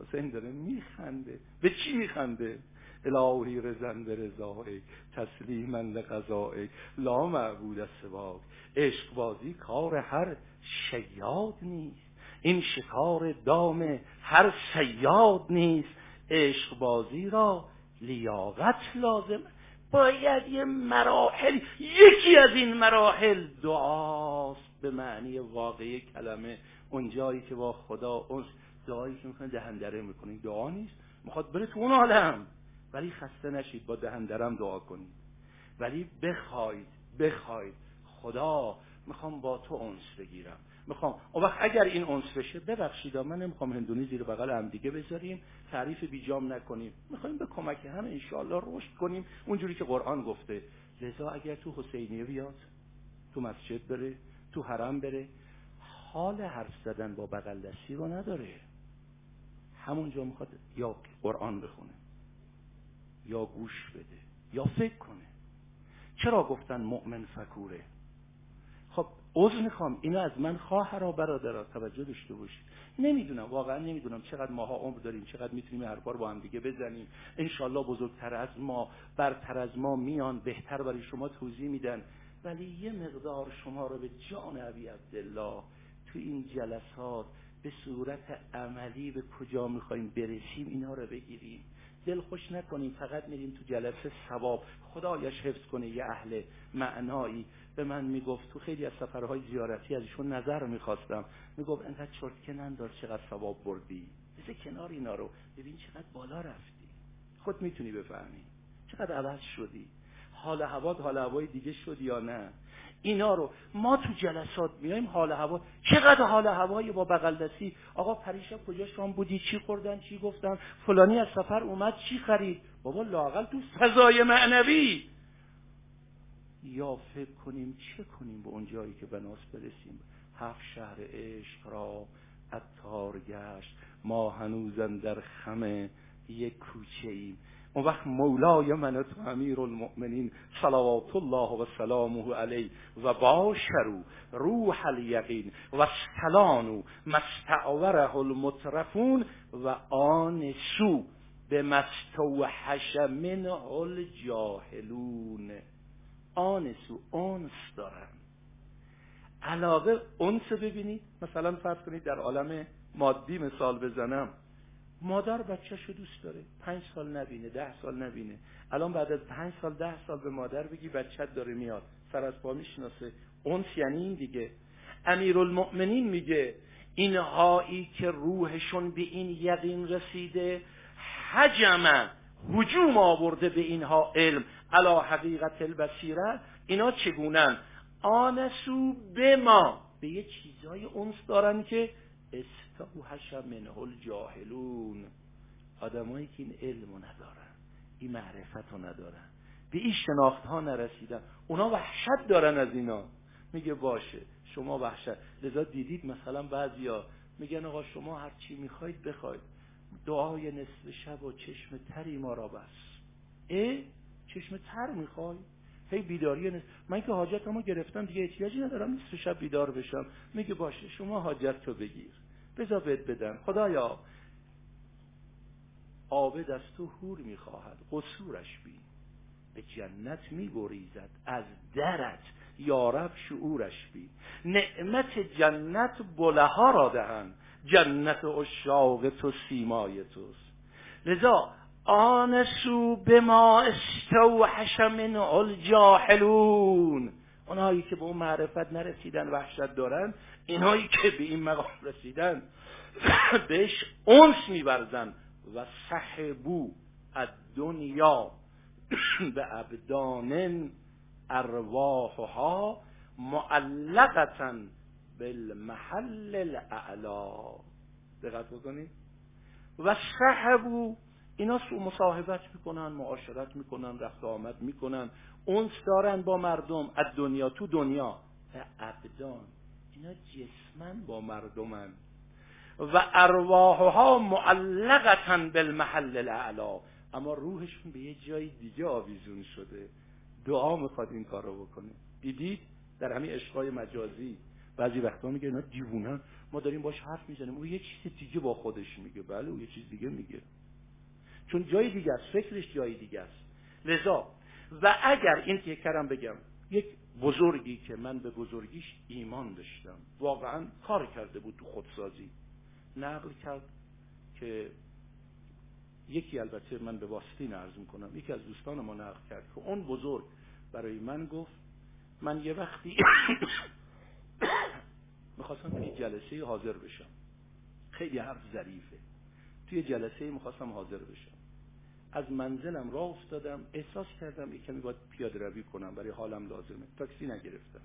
حسین داره میخنده. به چی میخنده؟ الهی رزن به رضای تسلیما لقضای لا معبود سواک عشق بازی کار هر شیاد نیست. این شکار دام هر سیاد نیست. عشق بازی را لیاقت لازم. باید یه مراحل یکی از این مراحل دعاست به معنی واقعی کلمه. اون جایی که با خدا اون دعایی که می‌کنه دهندره می‌کنه دعا نیست. می‌خواد بره تو اون عالم. ولی خسته نشید. با دهندرم دعا کنید. ولی بخواید بخواید. خدا می‌خوام با تو انس بگیرم. می‌خوام. اون وقت اگر این اونس بشه ببخشید من نمی‌خوام هندونی زیر بغل هم دیگه بذاریم تعریف بیجام نکنیم. می‌خوایم به کمک هم انشاءالله رشد کنیم اونجوری که قرآن گفته. لذا اگر تو حسینیه بیاد تو مسجد بره تو حرم بره حال حرف زدن با بغل دستی رو نداره. همونجا می‌خواد یا قرآن بخونه یا گوش بده یا فکر کنه. چرا گفتن مؤمن فکوره؟ عذر می‌خوام. اینو از من خواهرا برادرا توجه داشته باشید. نمی‌دونم. واقعا نمی‌دونم چقدر ماها عمر داریم چقدر می‌تونیم حرفا رو با هم دیگه بزنیم. انشالله بزرگتر از ما برتر از ما میان. بهتر برای شما توضیح میدن. ولی یه مقدار شما رو به جان ابی عبدالله تو این جلسات به صورت عملی به کجا می‌خوایم برسیم اینا رو بگیریم. دل خوش نکنیم. فقط میریم تو جلسه ثواب. خدایش حفظ کنه یه اهل معنایی. به من می‌گفت تو خیلی از سفرهای زیارتی از ایشون نظر می‌خواستم. می‌گفت انقدر چرتکه نندار چقدر ثواب بردی. بذار کنار اینا رو. ببین چقدر بالا رفتی. خود می‌تونی بفهمی. چقدر عوض شدی. حال هوا حال هوای دیگه شد یا نه؟ اینا رو. ما تو جلسات میایم حال هوا. چقدر حال هوای با بغل دستی؟ آقا پریشب کجا شام بودی؟ چی خوردن؟ چی گفتن؟ فلانی از سفر اومد چی خرید؟ بابا لاقل تو فضای معنوی. یا فکر کنیم چه کنیم به اون جایی که بناس برسیم؟ هفت شهر عشق را اتار گشت. ما هنوزن در خم یک کوچه ایم. اون وقت مولای من تو امیر المؤمنین صلوات الله و سلامه علی و باشرو روح الیقین و استلانو مستعوره المترفون و آنسو به مستوحش منه الجاهلون. آنسو اونس دارن. علاقه اونس ببینید مثلا فرض کنید در عالم مادی مثال بزنم. مادر بچهش رو دوست داره. پنج سال نبینه ده سال نبینه. الان بعد از پنج سال ده سال به مادر بگی بچت داره میاد. سر از پا می‌شناسه. اونس یعنی این دیگه. امیرالمؤمنین میگه اینهایی که روحشون به این یقین رسیده حجما هجوم آورده به اینها علم. علا حقیقت البصیره اینا چگونن؟ آنسو به ما. به یه چیزای اونس دارن که استوحش منه الجاهلون. آدمایی که این علمو ندارن این معرفت رو ندارن. به این شناخت ها نرسیدن. اونا وحشت دارن از اینا. میگه باشه شما وحشت. لذا دیدید مثلا بعضیا میگن آقا شما هر چی می‌خواید بخواید. دعای نصف شب و چشم تری ما را بس. اه؟ چشم تر می‌خوای؟ هی بیداری نصف من که حاجتمو گرفتم دیگه احتیاجی ندارم نصف شب بیدار بشم. میگه باشه شما حاجت تو بگیر. بذار بهت بدن خدایا عابد از تو هور می‌خواهد. قصورش بین به جنت میگریزد از درت یارب شعورش بین نعمت جنت بلها را دهند جنت اشاق تو سیمای توست. لذا آنسو به ما استوحش من الجاهلون. اونهایی که به اون معرفت نرسیدن وحشت دارن اینهایی که به این مقام رسیدن بهش اونس میورزن. و صحبو از دنیا به ابدان ارواحها معلقتا بالمحل الاعلا. دقت بکنید. و صحبو اینا سو مصاحبت می‌کنن معاشرت می‌کنن رفت آمد می‌کنن. اونس دارن با مردم از دنیا تو دنیا. ابدان اینا جسمن با مردمن. و ارواحها معلقتا بالمحل الاعلا. اما روحشون به یه جای دیگه آویزون شده. دعا می‌خواد این کار رو بکنه. دیدید؟ در همین عشقای مجازی. بعضی وقتا میگه اینا دیوونن. ما داریم باش حرف می‌زنیم. او یه چیز دیگه با خودش میگه. بله او یه چیز دیگه میگه. چون جای دیگه است فکرش جای دیگه است. لذا و اگر این که کرم بگم یک بزرگی که من به بزرگیش ایمان داشتم واقعا کار کرده بود تو خودسازی. نقل کرد که یکی البته من به واسطی عرض می‌کنم یکی از دوستان ما نقل کرد که اون بزرگ برای من گفت من یه وقتی می‌خواستم توی جلسه حاضر بشم. خیلی حرف ظریفه. توی جلسه می‌خواستم حاضر بشم. از منزلم راه افتادم احساس کردم یه کمی باید پیاده روی کنم برای حالم لازمه. تاکسی نگرفتم.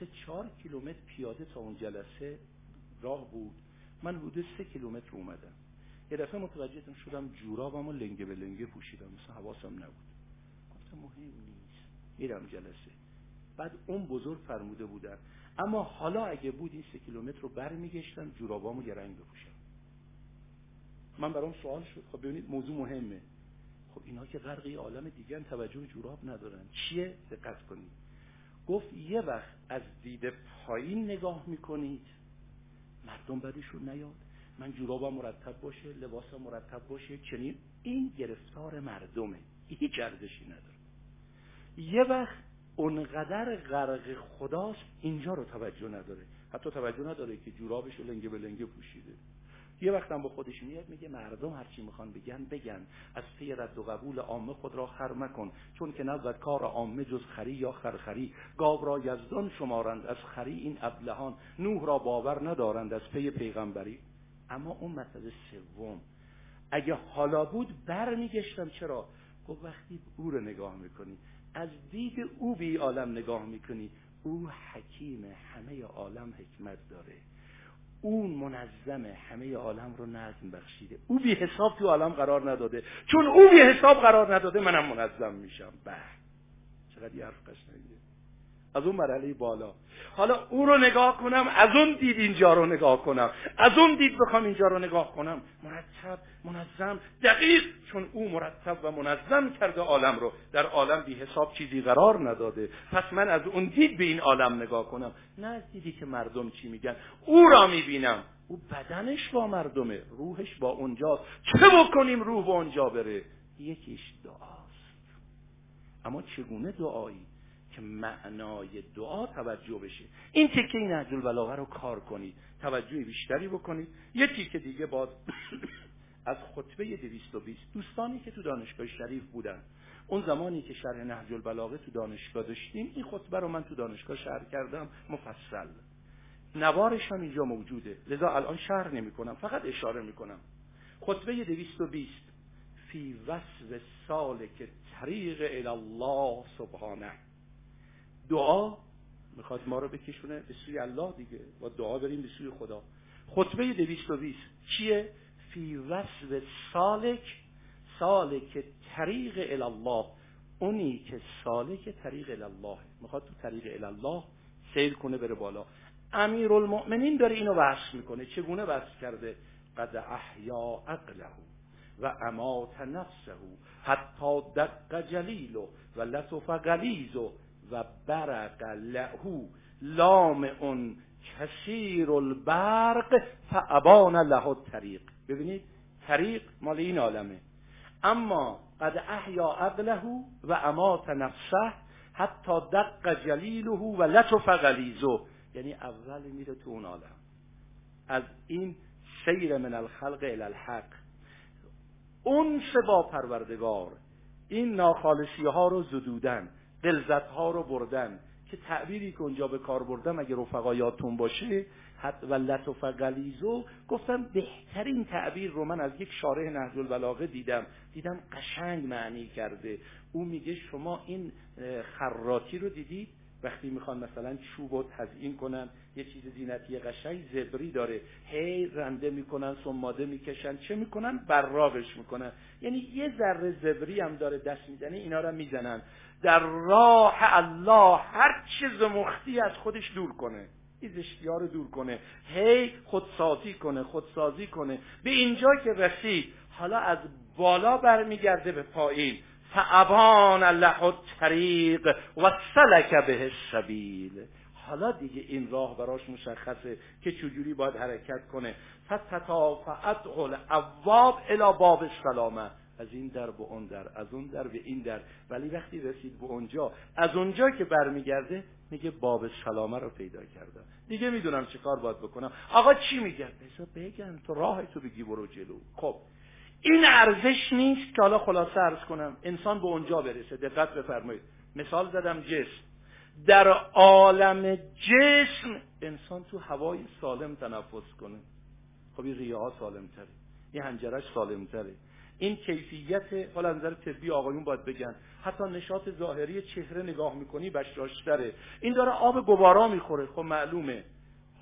سه چهار کیلومتر پیاده تا اون جلسه راه بود. من حدود سه کیلومتر اومدم. یه دفعه متوجه شدم جورابمو لنگه به لنگه پوشیدم. مثلا حواسم نبود. گفتم مهم نیست. میرم جلسه. بعد اون بزرگ فرموده بودن. اما حالا اگه بود این سه کیلومتر رو برمیگشتم جورابامو یه رنگ بپوشم. من برام سوال شد. خب ببینید موضوع مهمه. خب اینا که غرقی عالم دیگه توجه جوراب ندارن. چیه؟ دقت کنید. گفت یه وقت از دید پایین نگاه می‌کنید. مردم بدشون نیاد. من جورابم مرتب باشه لباسم مرتب باشه. چنین. این گرفتار مردمه. هیچ ارزشی نداره. یه وقت اونقدر غرق خداست اینجا رو توجه نداره. حتی توجه نداره که جورابش لنگه به لنگه پوشیده. یه وقتم با خودش میاد میگه مردم هرچی می‌خوان بگن بگن. از پی رد و قبول عامه خود را خر مکن چون که نزد کار عامه جز خری یا خرخری. گاو را یزدان شمارند از خری این ابلهان. نوح را باور ندارند از پی پیغمبری. اما اون مسئله سوم. اگه حالا بود برمیگشتم چرا؟ گفت وقتی او رو نگاه می‌کنی از دید او بی عالم نگاه می‌کنی. او حکیم همه عالم حکمت داره. اون منظم همه عالم رو نظم بخشیده. او بی حساب تو عالم قرار نداده. چون او بی حساب قرار نداده منم منظم میشم. به. چقدر یه حرف قشنگه از اون مرحله بالا. حالا او رو نگاه کنم از اون دید اینجا رو نگاه کنم. از اون دید بخوام اینجا رو نگاه کنم. مرتب منظم دقیق چون او مرتب و منظم کرده عالم رو. در عالم بی حساب چیزی قرار نداده. پس من از اون دید به این عالم نگاه کنم. نه از دیدی که مردم چی میگن. او را می‌بینم. او بدنش با مردمه. روحش با اونجاست. چه بکنیم روح با اونجا بره؟ یکیش دعاست. اما چگونه دعایی؟ که معنای دعا توجه بشه. این تکه نهج البلاغه رو کار کنید. توجه بیشتری بکنید. یه تیکه دیگه باز از خطبه 220 دوستانی که تو دانشگاه شریف بودن. اون زمانی که شرح نهج البلاغه تو دانشگاه داشتیم این خطبه رو من تو دانشگاه شرح کردم. مفصل. نوارش هم اینجا موجوده. لذا الان شرح نمی کنم فقط اشاره می کنم خطبه 220 فی وصف سالک طریق الله سبحانه. دعا می‌خواد ما رو بکشونه به سوی الله دیگه. با دعا بریم به سوی خدا. خطبه دویست و بیست چیه؟ فی وصف سالک سالک طریق الله اونی که سالک طریق الله می‌خواد تو طریق الله سیر کنه بره بالا. امیر المؤمنین داره اینو وصف می‌کنه. چگونه وصف کرده؟ قد احیا عقله و امات نفسه حتی دق جلیل و لطف غلیظ و برق لهو لام اون کثیر البرق فعبان له طریق ببینید طریق مال این عالمه. اما قد احیا عقله و امات نفسه حتی دق جلیله و لطف غلیزه یعنی اول میره تو اون عالم. از این سیر من الخلق الى الحق. اون با پروردگار. این ناخالصی ها رو زدودن. دلزت ها رو بردن. که تعبیری که اونجا به کار بردم اگه رفقایاتون باشه حد و لطف غلیزو گفتم بهترین تعبیر رو من از یک شارح نهج البلاغه دیدم. دیدم قشنگ معنی کرده. او میگه شما این خراتی رو دیدید؟ وقتی می‌خوان مثلا چوب و تزیین کنن یه چیز زینتی قشنگ زبری داره. هی رنده می‌کنن سماده می‌کشن. چه می‌کنن؟ براغش می‌کنن. یعنی یه ذره زبری هم داره دست می‌زنه اینا رو می‌زنن. در راه الله هر چه زمختی از خودش دور کنه. این اشتیار رو دور کنه. هی خودسازی کنه خودسازی کنه. به اینجا که رسید حالا از بالا برمیگرده به پایین. فعبان له الطریق و سلک به السبیل. حالا دیگه این راه براش مشخصه که چجوری باید حرکت کنه. فتتافعت الابواب الى باب السلامه. از این در به اون در از اون در به این در. ولی وقتی رسید به اونجا از اونجا که برمیگرده میگه باب سلامه رو پیدا کردم. دیگه می‌دونم چه کار باید بکنم. آقا چی میگه؟ بذار بگن تو راه تو بگی برو جلو. خب این ارزش نیست که حالا خلاصه ارز کنم. انسان به اونجا برسه. دقت بفرمایید. مثال زدم جسم. در عالم جسم انسان تو هوای سالم تنفس کنه. خب این ریه ها سالم تره این هنجرش سالم تره این کیفیت حالا نظر طبی آقایون باید بگن. حتی نشاط ظاهری چهره نگاه می‌کنی بشراشتره. این داره آب گوارا می‌خوره. خب معلومه.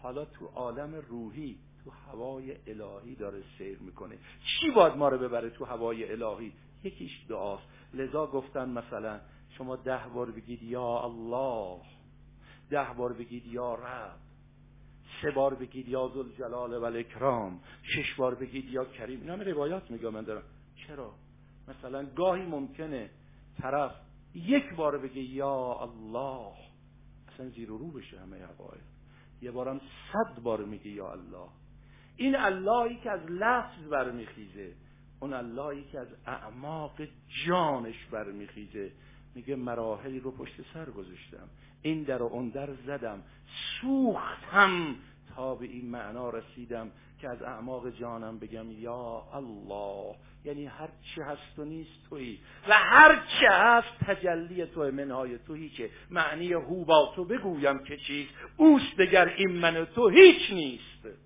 حالا تو عالم روحی تو هوای الهی داره سیر می‌کنه. چی باید ما رو ببره تو هوای الهی؟ یکیش دعاست. لذا گفتن مثلا شما ده بار بگید یا الله ده بار بگید یا رب سه بار بگید یا جلال و الاکرام شش بار بگید یا کریم. اینا روایات میگم من دارم. چرا؟ مثلا گاهی ممکنه طرف یک بار بگه یا الله. اصلا زیر و رو بشه همه عقاید یه بارم صد بار میگه یا الله. این اللهی که از لفظ برمیخیزه. اون اللهی که از اعماق جانش برمیخیزه. میگه مراحلی رو پشت سر گذاشتم. این در و اون در زدم. سوختم تا به این معنا رسیدم که از اعماق جانم بگم یا الله یعنی هر چی هست و نیست تویی. و هر چه هست تجلی تو منهای تویی که معنی هو با تو بگویم که چیز اوست دگر این من تو هیچ نیست.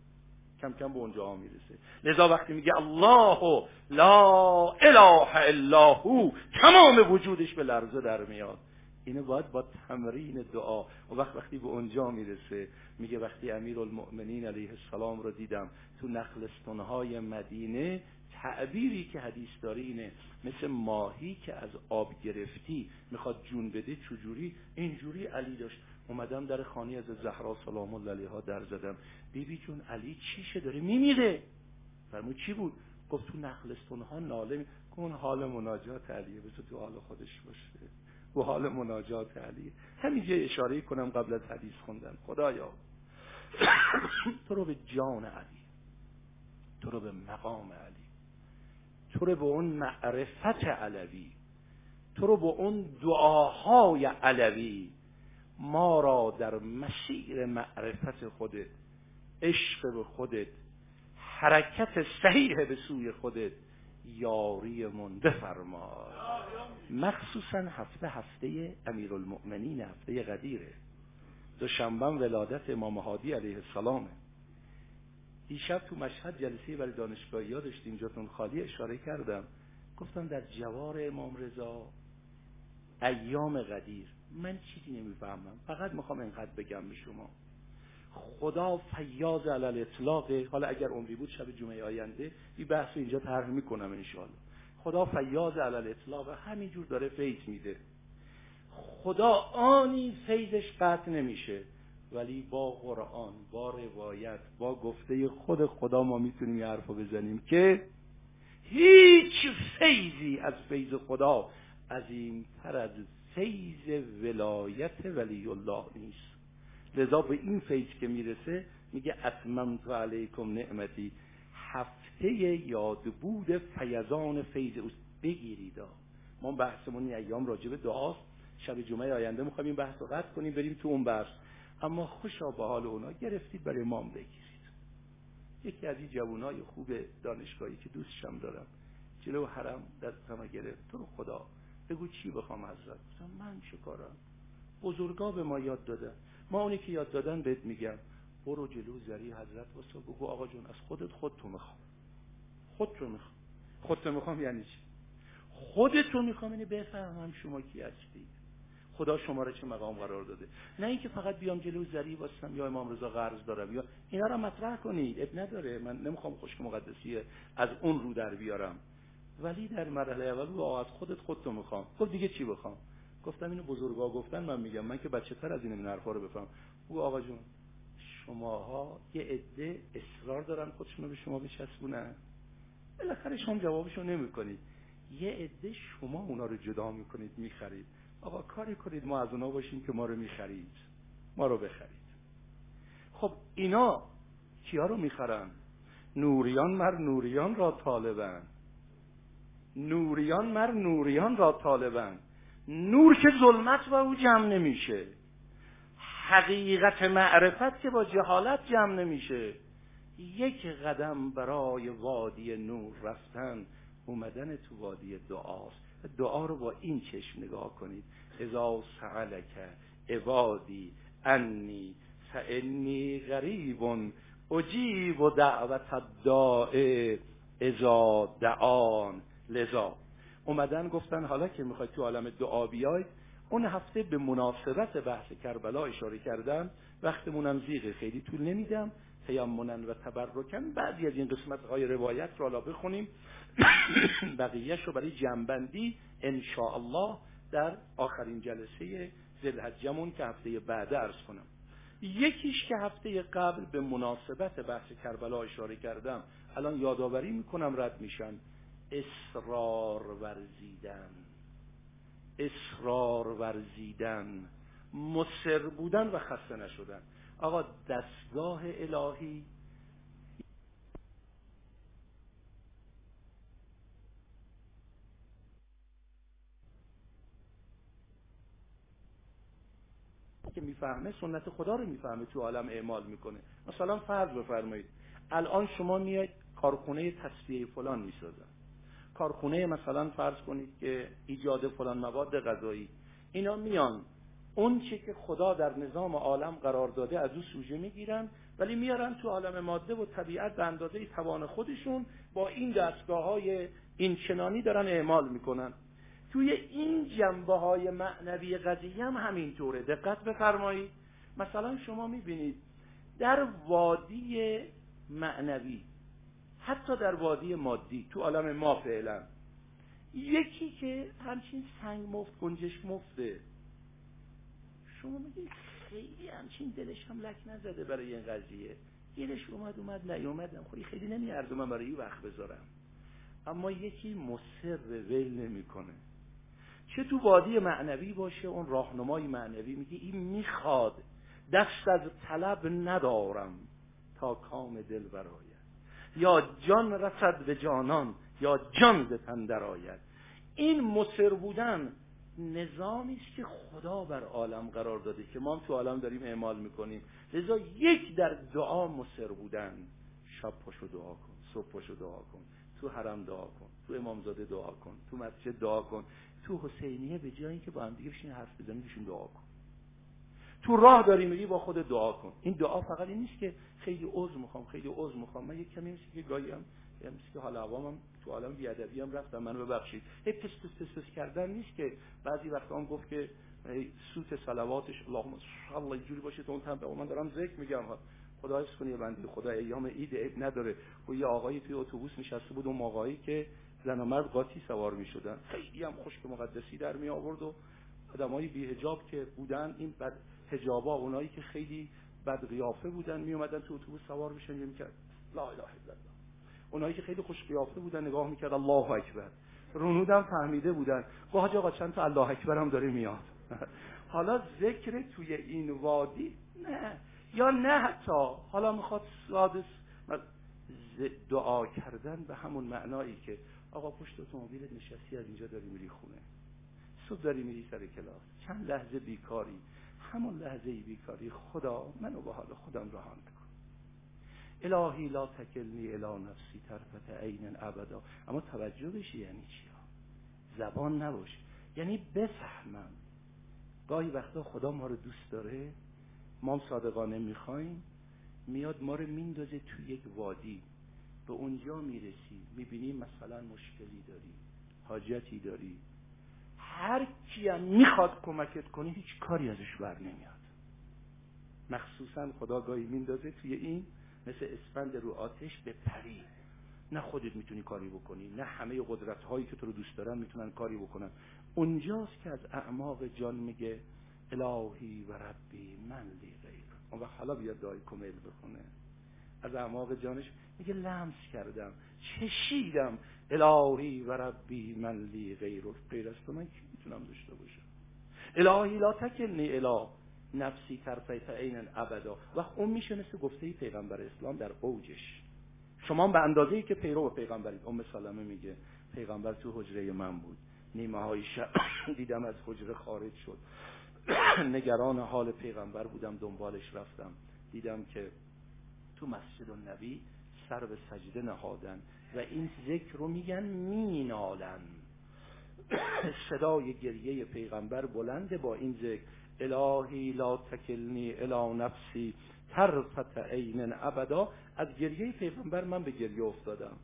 کم کم به اونجا می‌رسه. لذا وقتی میگه الله لا اله الا هو تمام وجودش به لرزه در میاد. اینو باید با تمرین دعا. و وقت وقتی به اونجا می‌رسه میگه وقتی امیر المؤمنین علیه السلام رو دیدم تو نخلستانهای مدینه تعبیری که حدیث داره اینه مثل ماهی که از آب گرفتی می‌خواد جون بده چجوری؟ اینجوری علی داشت. اومدم در خانی از زهرا سلام الله علیها در زدم. بیبی جون علی چیشه داره میمیره. فرمود چی بود؟ گفت تو نخلستون ها ناله کن حال مناجات علیه. بذار تو حال خودش باشه. و حال مناجات علیه. همینجا اشاره کنم قبل از حدیث خوندن. خدایا. تو رو به جان علی. تو رو به مقام علی. تو رو به اون معرفت علوی. تو رو به اون دعاهای علوی. ما را در مسیر معرفت خودت عشق به خودت حرکت صحیح به سوی خودت یاریمون بفرما مخصوصا هفته هفته امیرالمؤمنین هفته قدیره. دوشنبه ولادت امام هادی علیه السلامه دیشب تو مشهد جلسه برای دانشگاهی ها داشتیم جاتون خالی اشاره کردم. گفتم در جوار امام رضا ایام قدیر. من چیزی نمی‌فهمم. فقط می‌خوام اینقدر بگم به شما. خدا فیاض علل اطلاقه حالا اگر عمری بود شب جمعه آینده این بحث اینجا طرح می‌کنم انشاءالله. خدا فیاض علل اطلاق همینجور داره فیض میده. خدا آنی فیضش قطع نمیشه ولی با قرآن با روایت با گفته خود خدا ما می‌تونیم یه حرفو بزنیم که هیچ فیضی از فیض خدا عظیمتر از فیض ولایت ولی الله نیست. لذا به این فیض که می‌رسه میگه اتممت علیکم نعمتی. هفته یاد بود فیضان فیض اوست بگیرید ما بحثمون این ایام راجب دعاست. شب جمعه آینده می‌خوایم این بحث رو قطع کنیم بریم تو اون بحث. اما خوشا به حال اونا گرفتید برای امام بگیرید. یکی از این جوانای خوب دانشگاهی که دوستشم دارم. جلو حرم دستم گرفت. تو رو خدا بگو چی بخوام گفتم من چه کارم؟ بزرگا به ما یاد دادن. ما اونی که یاد دادن بهت میگم. برو جلو زری حضرت واسه بگو آقا جون از خودت خودتو می‌خوام. خودتو می‌خوام. خودتو می‌خوام یعنی چی؟ خودتو می‌خوام اینه بفهمم شما کی هستید خدا شما را چه مقام قرار داده. نه اینکه فقط بیام جلو زری واسم یا امام رضا قرض دارم یا اینا رو مطرح کنید. اب نداره. من نمی‌خوام خشک مقدسی از اون رو در بیارم. ولی در مرحله اول رو از خودت خودتو می‌خوام. گفت دیگه چی بخوام؟ گفتم اینو بزرگا گفتن من میگم. من که بچه تر از این حرفا رو بفهم. او آقا جون شماها یه عده اصرار دارن خودشونو به شما بچسبونن. بالاخره شما جوابشو نمی‌کنید. یه عده شما اونا رو جدا می‌کنید می‌خرید. آقا کاری کنید ما از اونا باشیم که ما رو می‌خرید. ما رو بخرید. خب اینا کیا رو می‌خرن؟ نوریان مر نوریان را طالبن. نوریان مر نوریان را طالبن. نور که ظلمت و او جمع نمیشه. حقیقت معرفت که با جهالت جمع نمیشه. یک قدم برای وادی نور رفتن اومدن تو وادی دعاست. دعا رو با این چشم نگاه کنید. اذا سعلک عبادی انی فانی غریب. اجیب و دعوت الداع اذا دعان. لذا اومدن گفتن حالا که می‌خواید تو عالم دعا بیاید اون هفته به مناسبت بحث کربلا اشاره کردم. وقتمونم زیغه خیلی طول نمیدم. تیمنن و تبرکن. بعضی از این قسمت های روایت را لا بخونیم. بقیهش رو برای جنبندی الله در آخرین جلسه ذوالحجمون که هفته بعد عرض کنم. یکیش که هفته قبل به مناسبت بحث کربلا اشاره کردم. الان یادآوری می‌کنم رد میشم اصرار ورزیدن اصرار ورزیدن مصر بودن و خسته نشدن. آقا دستگاه الهی که می‌فهمه سنت خدا رو می‌فهمه تو عالم اعمال می‌کنه. مثلا فرض بفرمایید الان شما میاید کارخونه تصفیه فلان می‌سازن. کارخونه مثلا فرض کنید که ایجاد فلان مواد غذایی اینا میان. اون چی که خدا در نظام عالم قرار داده از او سوژه می‌گیرن ولی میارن تو عالم ماده و طبیعت به اندازه توان خودشون با این دستگاه های این چنانی دارن اعمال می‌کنن. توی این جنبه های معنوی قضیه هم همینطوره. دقت بفرمایید. مثلا شما می‌بینید در وادی معنوی حتی در وادی مادی تو عالم ما فعلا. یکی که همچین سنگ مفت گنجش مفته. شما میگید خیلی همچین دلش هم لک نزده برای این قضیه. گیرش اومد اومد نیومدم خب خیلی نمیارزه من برای این وقت بذارم. اما یکی مصر ویل نمی‌کنه. چه تو وادی معنوی باشه اون راهنمای معنوی میگه این می‌خواد. دست از طلب ندارم تا کام دل برای یا جان رسد به جانان یا جان به تن آید این مصر بودن نظامی است که خدا بر عالم قرار داده که ما هم تو عالم داریم اعمال می‌کنیم. لذا یک در دعا مصر بودن. شب پاشو دعا کن صبح پاشو دعا کن تو حرم دعا کن تو امامزاده دعا کن تو مسجد دعا کن تو حسینیه به جایی که با هم دیگه بشین حرف بزنیم دعا کن. تو راه داری میری با خود دعا کن. این دعا فقط این نیست که خیلی عذر می‌خوام خیلی عذر می‌خوام. من یک کمی میشه که گاهی هم مثل که حالا عوامم تو عالم بیادبی هم رفتم منو ببخشید. هی پس پس پس کردن نیست که بعضی وقتا هم گفت که سوت صلواتش اللهم الله اینجوری باشه تو اون تنبه. من دارم ذکر میگم. خدا حفظ کنه بنده خدا ایام عید عید نداره. و یه آقایی توی اتوبوس نشسته بود اون آقایی که زن و مرد قاطی سوار می‌شدن. خیلی هم خشک مقدسی در می آورد و آدمای بی حجاب که بودن این بعد حجابا اونایی که خیلی بد قیافه بودن می اومدن تو اتوبوس سوار بشن. می‌کرد لا اله الا الله. اونایی که خیلی خوش قیافه بودن نگاه می‌کرد الله اکبر. رونودم فهمیده بودن. حاج آقا چند تا الله اکبر هم داره میاد. حالا ذکر توی این وادی؟ نه. یا نه حتی. حالا می‌خواد سادس دعا کردن به همون معنایی که آقا پشت اتومبیل نشستی از اینجا داری میری خونه. صبح داری میری سر کلاس. چند لحظه بیکاری. همون لحظه بیکاری خدا منو به حال خودم رهان کن. الهی لا تکلنی الی نفسی طرفت عین ابدا. اما توجه بشی یعنی چی زبان نباشه یعنی بفهمم. گاهی وقتا خدا ما رو دوست داره ما صادقانه می‌خوایم میاد ما رو میندازه تو یک وادی. به اونجا می‌رسی می‌بینی مثلا مشکلی داری حاجتی داری. هر کی هم می‌خواد کمکت کنی هیچ کاری ازش بر نمیاد. مخصوصا خدا گاهی میندازه توی این مثل اسفند رو آتش به پری. نه خودت می‌تونی کاری بکنی نه همه قدرت هایی که تو رو دوست دارن می‌تونن کاری بکنن. اونجاست که از اعماق جان میگه الهی و ربی من لی غیر. اون وقت حالا بیاد دعای کمیل بخونه. از اعماق جانش میگه لمس کردم چشیدم. الهی و ربی من لی غیر غیر از تو من کی می‌تونم داشته باشم؟ الهی لا تکلنی اله نفسی طرفیت عین ابدا. و اون میشه مثل گفته پیغمبر اسلام در اوجش. شما به اندازه ای که پیرو پیغمبرید. ام سلمه میگه پیغمبر تو حجره من بود. نیمه های شب دیدم از حجره خارج شد. نگران حال پیغمبر بودم دنبالش رفتم. دیدم که تو مسجد النبی سر به سجده نهادن. و این ذکر رو میگن مینالن. صدای گریه پیغمبر بلنده با این ذکر الهی لا تکلنی الی نفسی طرفت عین ابدا. از گریه پیغمبر من به گریه افتادم.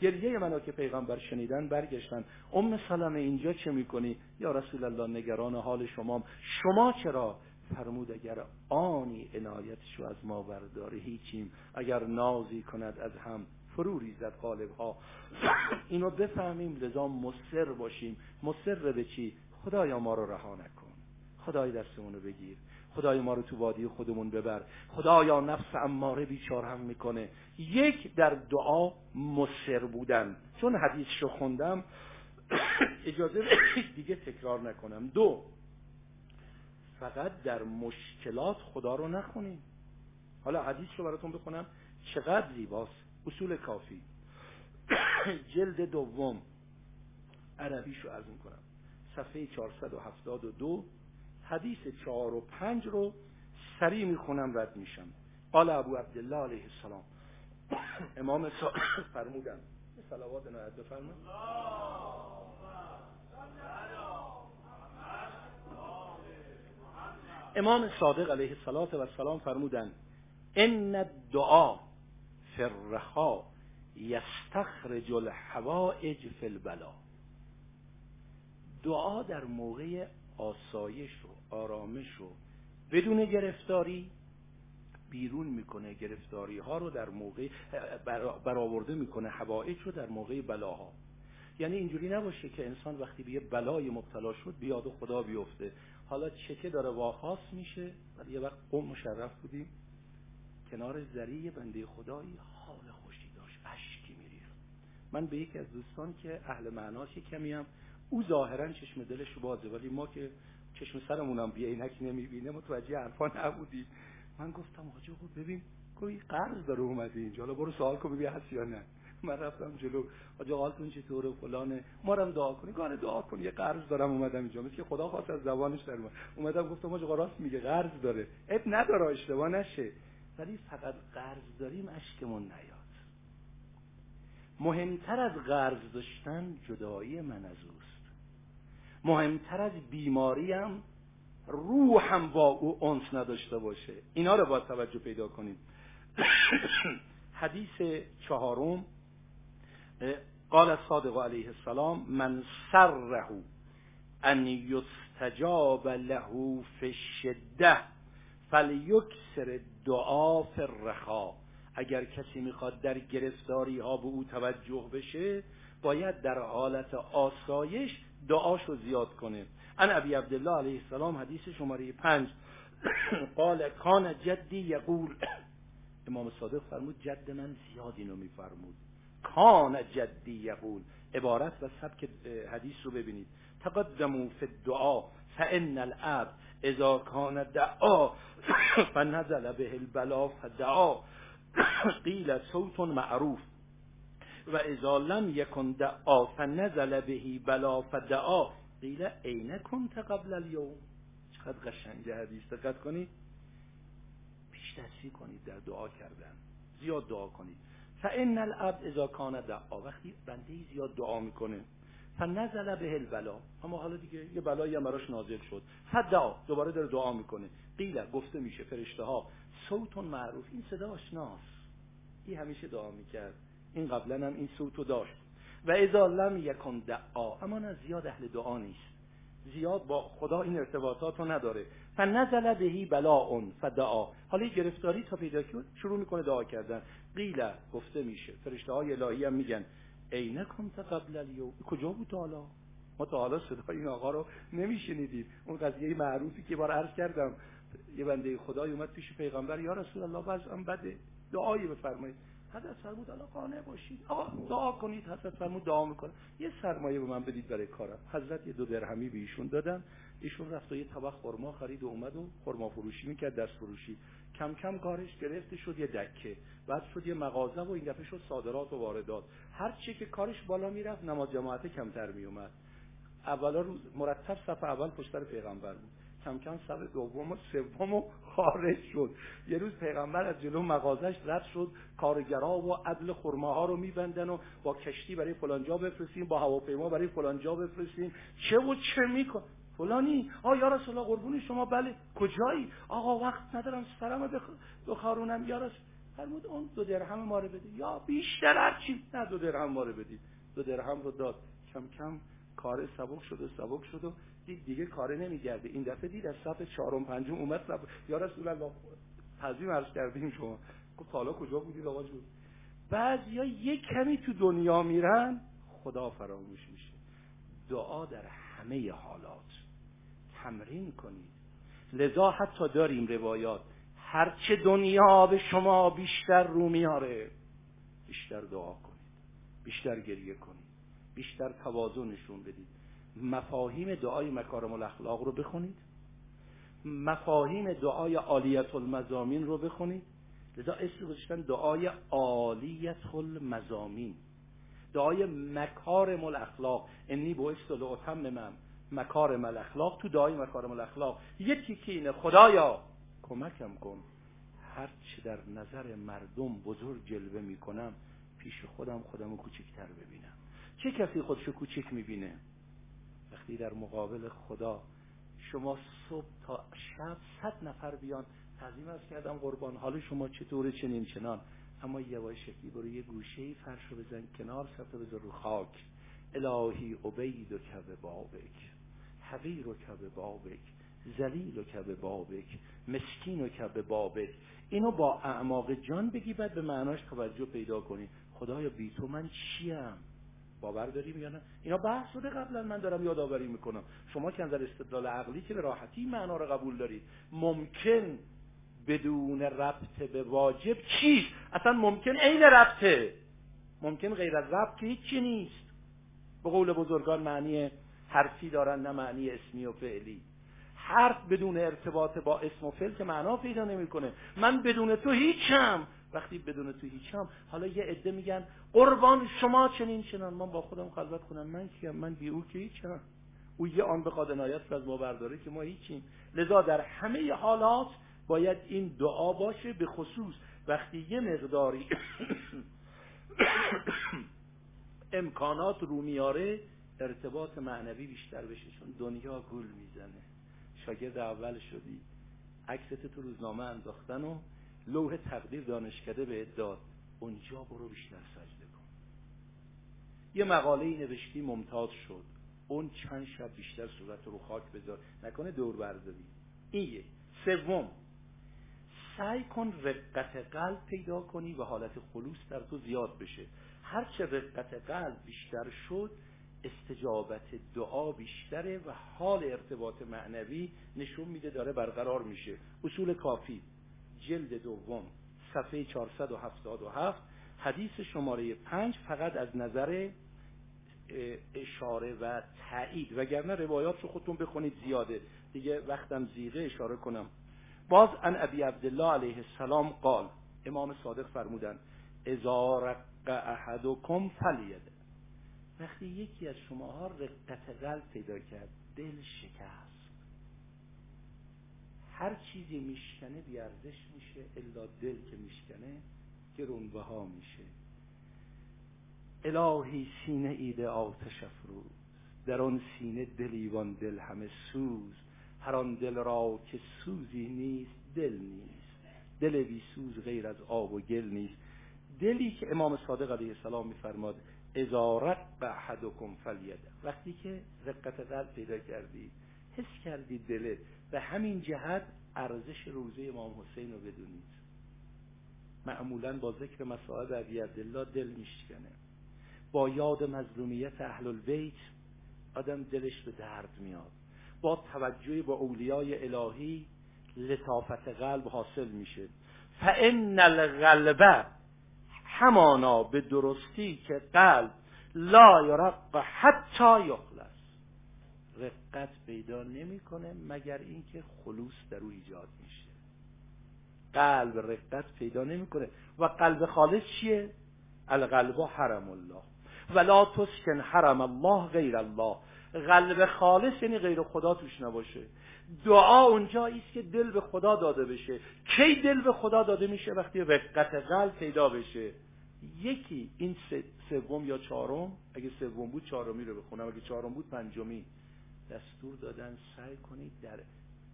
گریه منو که پیغمبر شنیدن برگشتن. ام سلمه اینجا چه می‌کنی؟ یا رسول الله نگران حال شما شما چرا؟ فرمود اگر آنی عنایتشو از ما برداره هیچیم اگر نازی کند از هم فرو ریزد قالب ها اینو بفهمیم لذا مصر باشیم. مصر به چی؟ خدایا ما رو رها نکن. خدای دستمونو بگیر. خدای ما رو تو وادی خودمون ببر. خدایا نفس اماره بیچار هم می‌کنه. یک در دعا مصر بودن. چون حدیث شو خوندم اجازه دیگه تکرار نکنم. دو فقط در مشکلات خدا رو نخونیم. حالا حدیث رو براتون بخونم. چقدر زیباست. اصول کافی. جلد دوم عربیش رو از کنم. صفحه 472 حدیث چهار و پنج رو سریع می‌خونم رد میشم. قال ابو عبدالله علیه السلام. امام فرمودن. صلوات نهایت بفرمایید. امام صادق علیه السلام فرمودن ان الدعا فی الرخاء یستخرج الحوائج فی البلا. دعا در موقع آسایش و آرامش و بدون گرفتاری بیرون می‌کنه گرفتاری ها رو در موقع برآورده می‌کنه حوائج رو در موقع بلاها. یعنی اینجوری نباشه که انسان وقتی به یه بلای مبتلا شد بیاد و خدا بیفته. حالا چکه داره واخاص میشه ولی یه وقت قوم مشرف بودیم. کنار زری بنده خدایی حال خوشی داشت اشکی میریخت. من به یکی از دوستان که اهل معناش کمی هم او ظاهرا چشم دلش بازه ولی ما که چشم سرمونم بی عینک نمی‌بینه متوجه حرفا نبودیم. من گفتم حاجی ببین کوی قرض داره اومده اینجا حالا برو سوال کن ببین هست یا نه. من رفتم جلو آجا حالتون چطوره فلانه؟ ما رو دعا کنی گانه دعا کن یه قرض دارم اومدم اینجا مثل که خدا خواست از زبانش در اومدم گفتم آجا راست میگه قرض داره. اب نداره اشتباه نشه. ولی فقط قرض داریم اشکمون نیاد. مهمتر از قرض داشتن جدایی من از اوست. مهمتر از بیماریم روحم با او انس نداشته باشه. اینا رو با توجه پیدا کنیم. حدیث چهارم قال صادق علیه السلام من سره ان یستجاب له فی الشده فلیکسر دعا فی الرخا. اگر کسی می‌خواد در گرفتاری ها به او توجه بشه باید در حالت آسایش دعاشو زیاد کنه. ان ابی عبدالله علیه السلام حدیث شماره پنج. قال کان جدی یقول. امام صادق فرمود جد من زیاد اینو میفرمود. کان جدی یقول. عبارت و سبک حدیث رو ببینید. تقدمو فی الدعا فان العبد اذا کان دعا فنزل به البلا فدعا. قیل صوت معروف. و اذا لم یکن دعا فنزل به بلا فدعا. قیل عین کنت قبل اليوم چقدر قشنگه حدیث دقت کنید. پیش دستی کنید در دعا کردن. زیاد دعا کنید. فان العبد اذا کان دعا. وقتی بنده زیاد دعا می‌کنه. فنزل به البلا. اما حالا دیگه یه بلایی هم براش نازل شد. فدا دوباره داره دعا می‌کنه. قیل گفته میشه فرشته ها صوتون معروف. این صدا آشناست. این همیشه دعا می‌کرد. این قبلا هم این صوتو داشت. و اذا لم یکن دعا. اما نه زیاد اهل دعا نیست. زیاد با خدا این ارتباطات رو نداره. فنزل بهی بلاء فدعا. حالا گرفتاری تا پیدا کرد شروع می‌کنه دعا کردن. قیل گفته میشه. فرشته های الهی هم میگن. عین کنت قبل الیوم. کجا بود حالا؟ ما تا حالا صدای این آقا رو نمیشنیدیم. اون قضیه معروفی که بار عرض کردم یه بنده خدای اومد پیش پیغمبر یا رسول الله وضعم بده. دعایی بفرمایید. حضرت فرمود الان قانع باشید. آقا دعا کنید. حضرت فرمود دعا می‌کنه. یه سرمایه به من بدید برای کارم. حضرت یه دو درهمی به ایشون دادن. ایشون رفت و یه طبق خرما خرید و اومد و خرما فروشی می‌کرد دست فروشی. کم کم کارش گرفته شد. یه دکه. بعد شد یه مغازه و این دفعه شد صادرات و واردات. هر چی که کارش بالا می‌رفت نماز جماعت کمتر میومد اولا روز مرتب صف اول پشت پیغمبر بود. کم کم صف دوم و سوم و خارج شد. یه روز پیغمبر از جلو مغازش رد شد کارگرا و عدل خرماها رو میبندن و با کشتی برای فلانجا بفرستیم با هواپیما برای فلانجا بفرستیم. چه و چه میکن؟ فلانی؟ آ یا رسول الله قربونی شما بله. کجایی؟ آقا وقت ندارم سرم بخارونم یا رسول فرمود اون دو درهم ما رو بدید یا بیشتر هرچی نه دو درهم ما رو بدید دو درهم رو داد. کم کم کار سبک شد و سبک شد و دید دیگه کار نمیگرده. این دفعه دید از صف چهارم پنجم اومد سب... یا رسول الله تعظیم عرض کردیم شما. گفت حالا کجا بودید آقا جون؟ بعضیا یک کمی تو دنیا میرن خدا فراموش میشه. دعا در همه حالات. تمرین کنید. لذا حتی داریم روایات. هرچه دنیا به شما بیشتر رو میاره بیشتر دعا کنید بیشتر گریه کنید بیشتر توازن نشون بدید. مفاهیم دعای مکارم الاخلاق رو بخونید. مفاهیم دعای عالیت المزامین رو بخونید. لذا اسم گذاشتن دعای عالیت المزامین دعای مکارم الاخلاق. انی اتم من مکارم الاخلاق. تو دعای مکارم الاخلاق. یکی که اینه خدایا کمکم کن. هر چه در نظر مردم بزرگ جلوه می‌کنم پیش خودم خودم کوچکتر ببینم. چه کسی خودشو کوچک می‌بینه؟ وقتی در مقابل خدا شما صبح تا شب صد نفر بیان تعظیم از کردم قربان حال شما چطوره؟ چنین چنان. اما یواشکی برو یه گوشه ای فرش رو بزن کنار سطح بزن رو خاک. الهی عبید و کب بابک حقیر و کب بابک زلیل و کب بابک مسکین و کب بابک. اینو با اعماق جان بگی بعد به معناش توجه پیدا کنی. خدایا بی تو من چیم؟ باور داریم یا نه؟ اینا بحث شده قبلا من دارم یادآوری می‌کنم. شما که در استدلال عقلی که به راحتی معنا رو قبول دارید. ممکن بدون ربط به واجب چیست؟ اصلا ممکن عین ربطه. ممکن غیر از ربط که هیچی نیست. به قول بزرگان معنی حرفی دارن نه معنی اسمی و فعلی. حرف بدون ارتباط با اسم و فعل که معنا پیدا نمی‌کنه. من بدون تو هیچم. وقتی بدون تو هیچم حالا یه عده میگن قربان شما چنین چنان. من با خودم خلوت کنم. من کیم؟ من بی او که هیچم. او یه آن به قادنایت از ما برداره که ما هیچیم. لذا در همه حالات باید این دعا باشه به خصوص وقتی یه مقداری امکانات رو میاره ارتباط معنوی بیشتر بشه چون دنیا گول می‌زنه. شاگرد اول شدی. عکست تو روزنامه انداختن و لوح تقدیر دانشکده به داد اونجا برو بیشتر سجده کن. یه مقاله ای نوشتی ممتاز شد. اون چند شب بیشتر صورت رو خاک بذار. نکنه دور برداری. این سوم سعی کن رقت قلب پیدا کنی و حالت خلوص در تو زیاد بشه. هرچه رقت قلب بیشتر شد استجابت دعا بیشتره و حال ارتباط معنوی نشون میده داره برقرار میشه. اصول کافی. جلد دوم صفحه 477 حدیث شماره 5 فقط از نظر اشاره و تایید وگرنه روایات رو خودتون بخونید زیاده. دیگه وقتم زیغه اشاره کنم. باز ان ابی عبدالله علیه السلام قال امام صادق فرمودن اذا رق احدکم فلیده وقتی یکی از شماها رقت قلب پیدا کرد دل شکست. هر چیزی میشکنه بیارزش میشه الا دل که میشکنه گرونبها میشه. الهی سینه ایده آتش افروز. در آن سینه دلیوان دل همه سوز. هر آن دل را که سوزی نیست دل نیست. دل بی سوز غیر از آب و گل نیست. دلی که امام صادق علیه السلام میفرماد اذا رق احدکم فلیده. وقتی که رقت قلب پیدا کردی حس کردی دلت به همین جهت ارزش روزه امام حسین رو بدونید معمولا با ذکر مصائب ابی عبدالله دل میشکنه. با یاد مظلومیت اهل البیت آدم دلش به درد میاد. با توجه با اولیای الهی لطافت قلب حاصل میشه. فان القلب همانا به درستی که قلب لا یرق حتی یخلص رقت پیدا نمی‌کنه مگر اینکه خلوص در او ایجاد میشه. قلب رقت پیدا نمی‌کنه. و قلب خالص چیه؟ القلب حرم الله. ولا تسکن حرم الله غیر الله. قلب خالص یعنی غیر خدا توش نباشه. دعا اونجایی است که دل به خدا داده بشه. کی دل به خدا داده میشه وقتی رقت قلب پیدا بشه؟ یکی این سوم یا چهارم؟ اگه سوم بود چهارمی رو بخونم. اگه چهارم بود پنجمی. دستور دادن سعی کنید در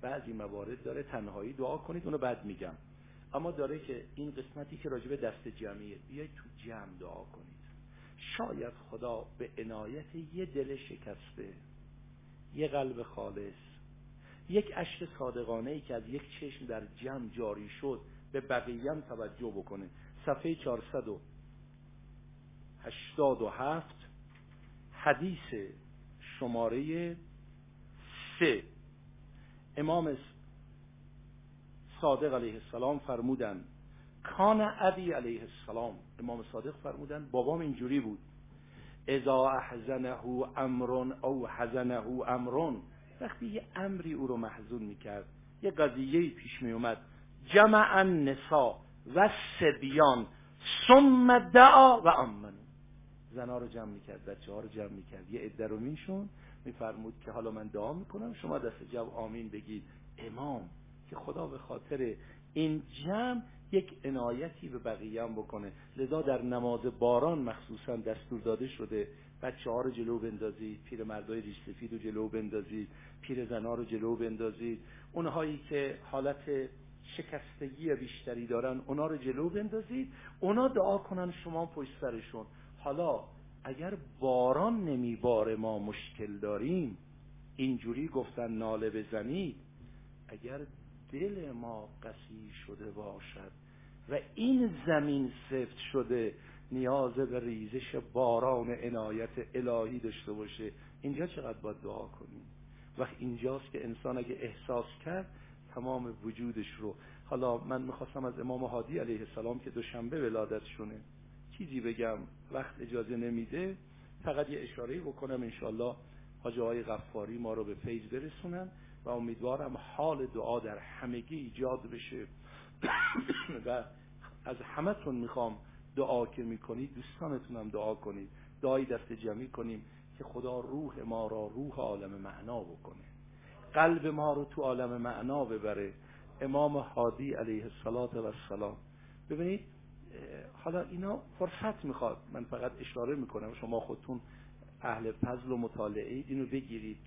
بعضی موارد داره تنهایی دعا کنید اونو بعد میگم. اما داره که این قسمتی که راجبه دست جمعیه بیاید تو جمع دعا کنید. شاید خدا به عنایت یه دل شکسته یه قلب خالص یک اشک صادقانه ای که از یک چشم در جمع جاری شد به بقیه توجه بکنه. صفحه 487 حدیث شماره سه. امام صادق علیه السلام فرمودن کان ابی علیه السلام. امام صادق فرمودن بابام اینجوری بود. اذا احزنه امرون او حزنه امرون. وقتی یه امری او رو محزون می‌کرد یه قضیه پیش میومد جمع النساء و سبیان ثم دعا و امن زنا رو جمع می‌کرد بچه ها رو جمع می‌کرد. یه عده رو میشون میفرمود که حالا من دعا می‌کنم شما دست جو آمین بگید. امام که خدا به خاطر این جمع یک عنایتی به بقیه هم بکنه. لذا در نماز باران مخصوصا دستور داده شده بچه ها رو جلو بندازید پیر مردای ریش سفید رو جلو بندازید پیر زنا رو جلو بندازید. اونهایی که حالت شکستگی بیشتری دارن اونا رو جلو بندازید. اونا دعا کنن شما پشت سرشون. حالا اگر باران نمیباره ما مشکل داریم اینجوری گفتن ناله بزنید. اگر دل ما قسی شده باشد و این زمین سفت شده نیاز به ریزش باران عنایت الهی داشته باشه. اینجا چقدر باید دعا کنیم؟ وقت اینجاست که انسان اگه احساس کرد تمام وجودش رو. حالا من می‌خواستم از امام حادی علیه السلام که دوشنبه ولادتشونه چیزی بگم؟ وقت اجازه نمیده. فقط یه اشاره بکنم انشالله حاجه های غفاری ما رو به فیض برسونن و امیدوارم حال دعا در همگی ایجاد بشه. و از همتون می‌خوام دعا که می‌کنید دوستانتونم دعا کنید. دعایی دست جمعی کنیم که خدا روح ما را روح عالم معنا بکنه. قلب ما رو تو عالم معنا ببره. امام حادی علیه السلام ببینید حالا اینا فرصت می‌خواد. من فقط اشاره می‌کنم. شما خودتون اهل فضل و مطالعه اینو بگیرید.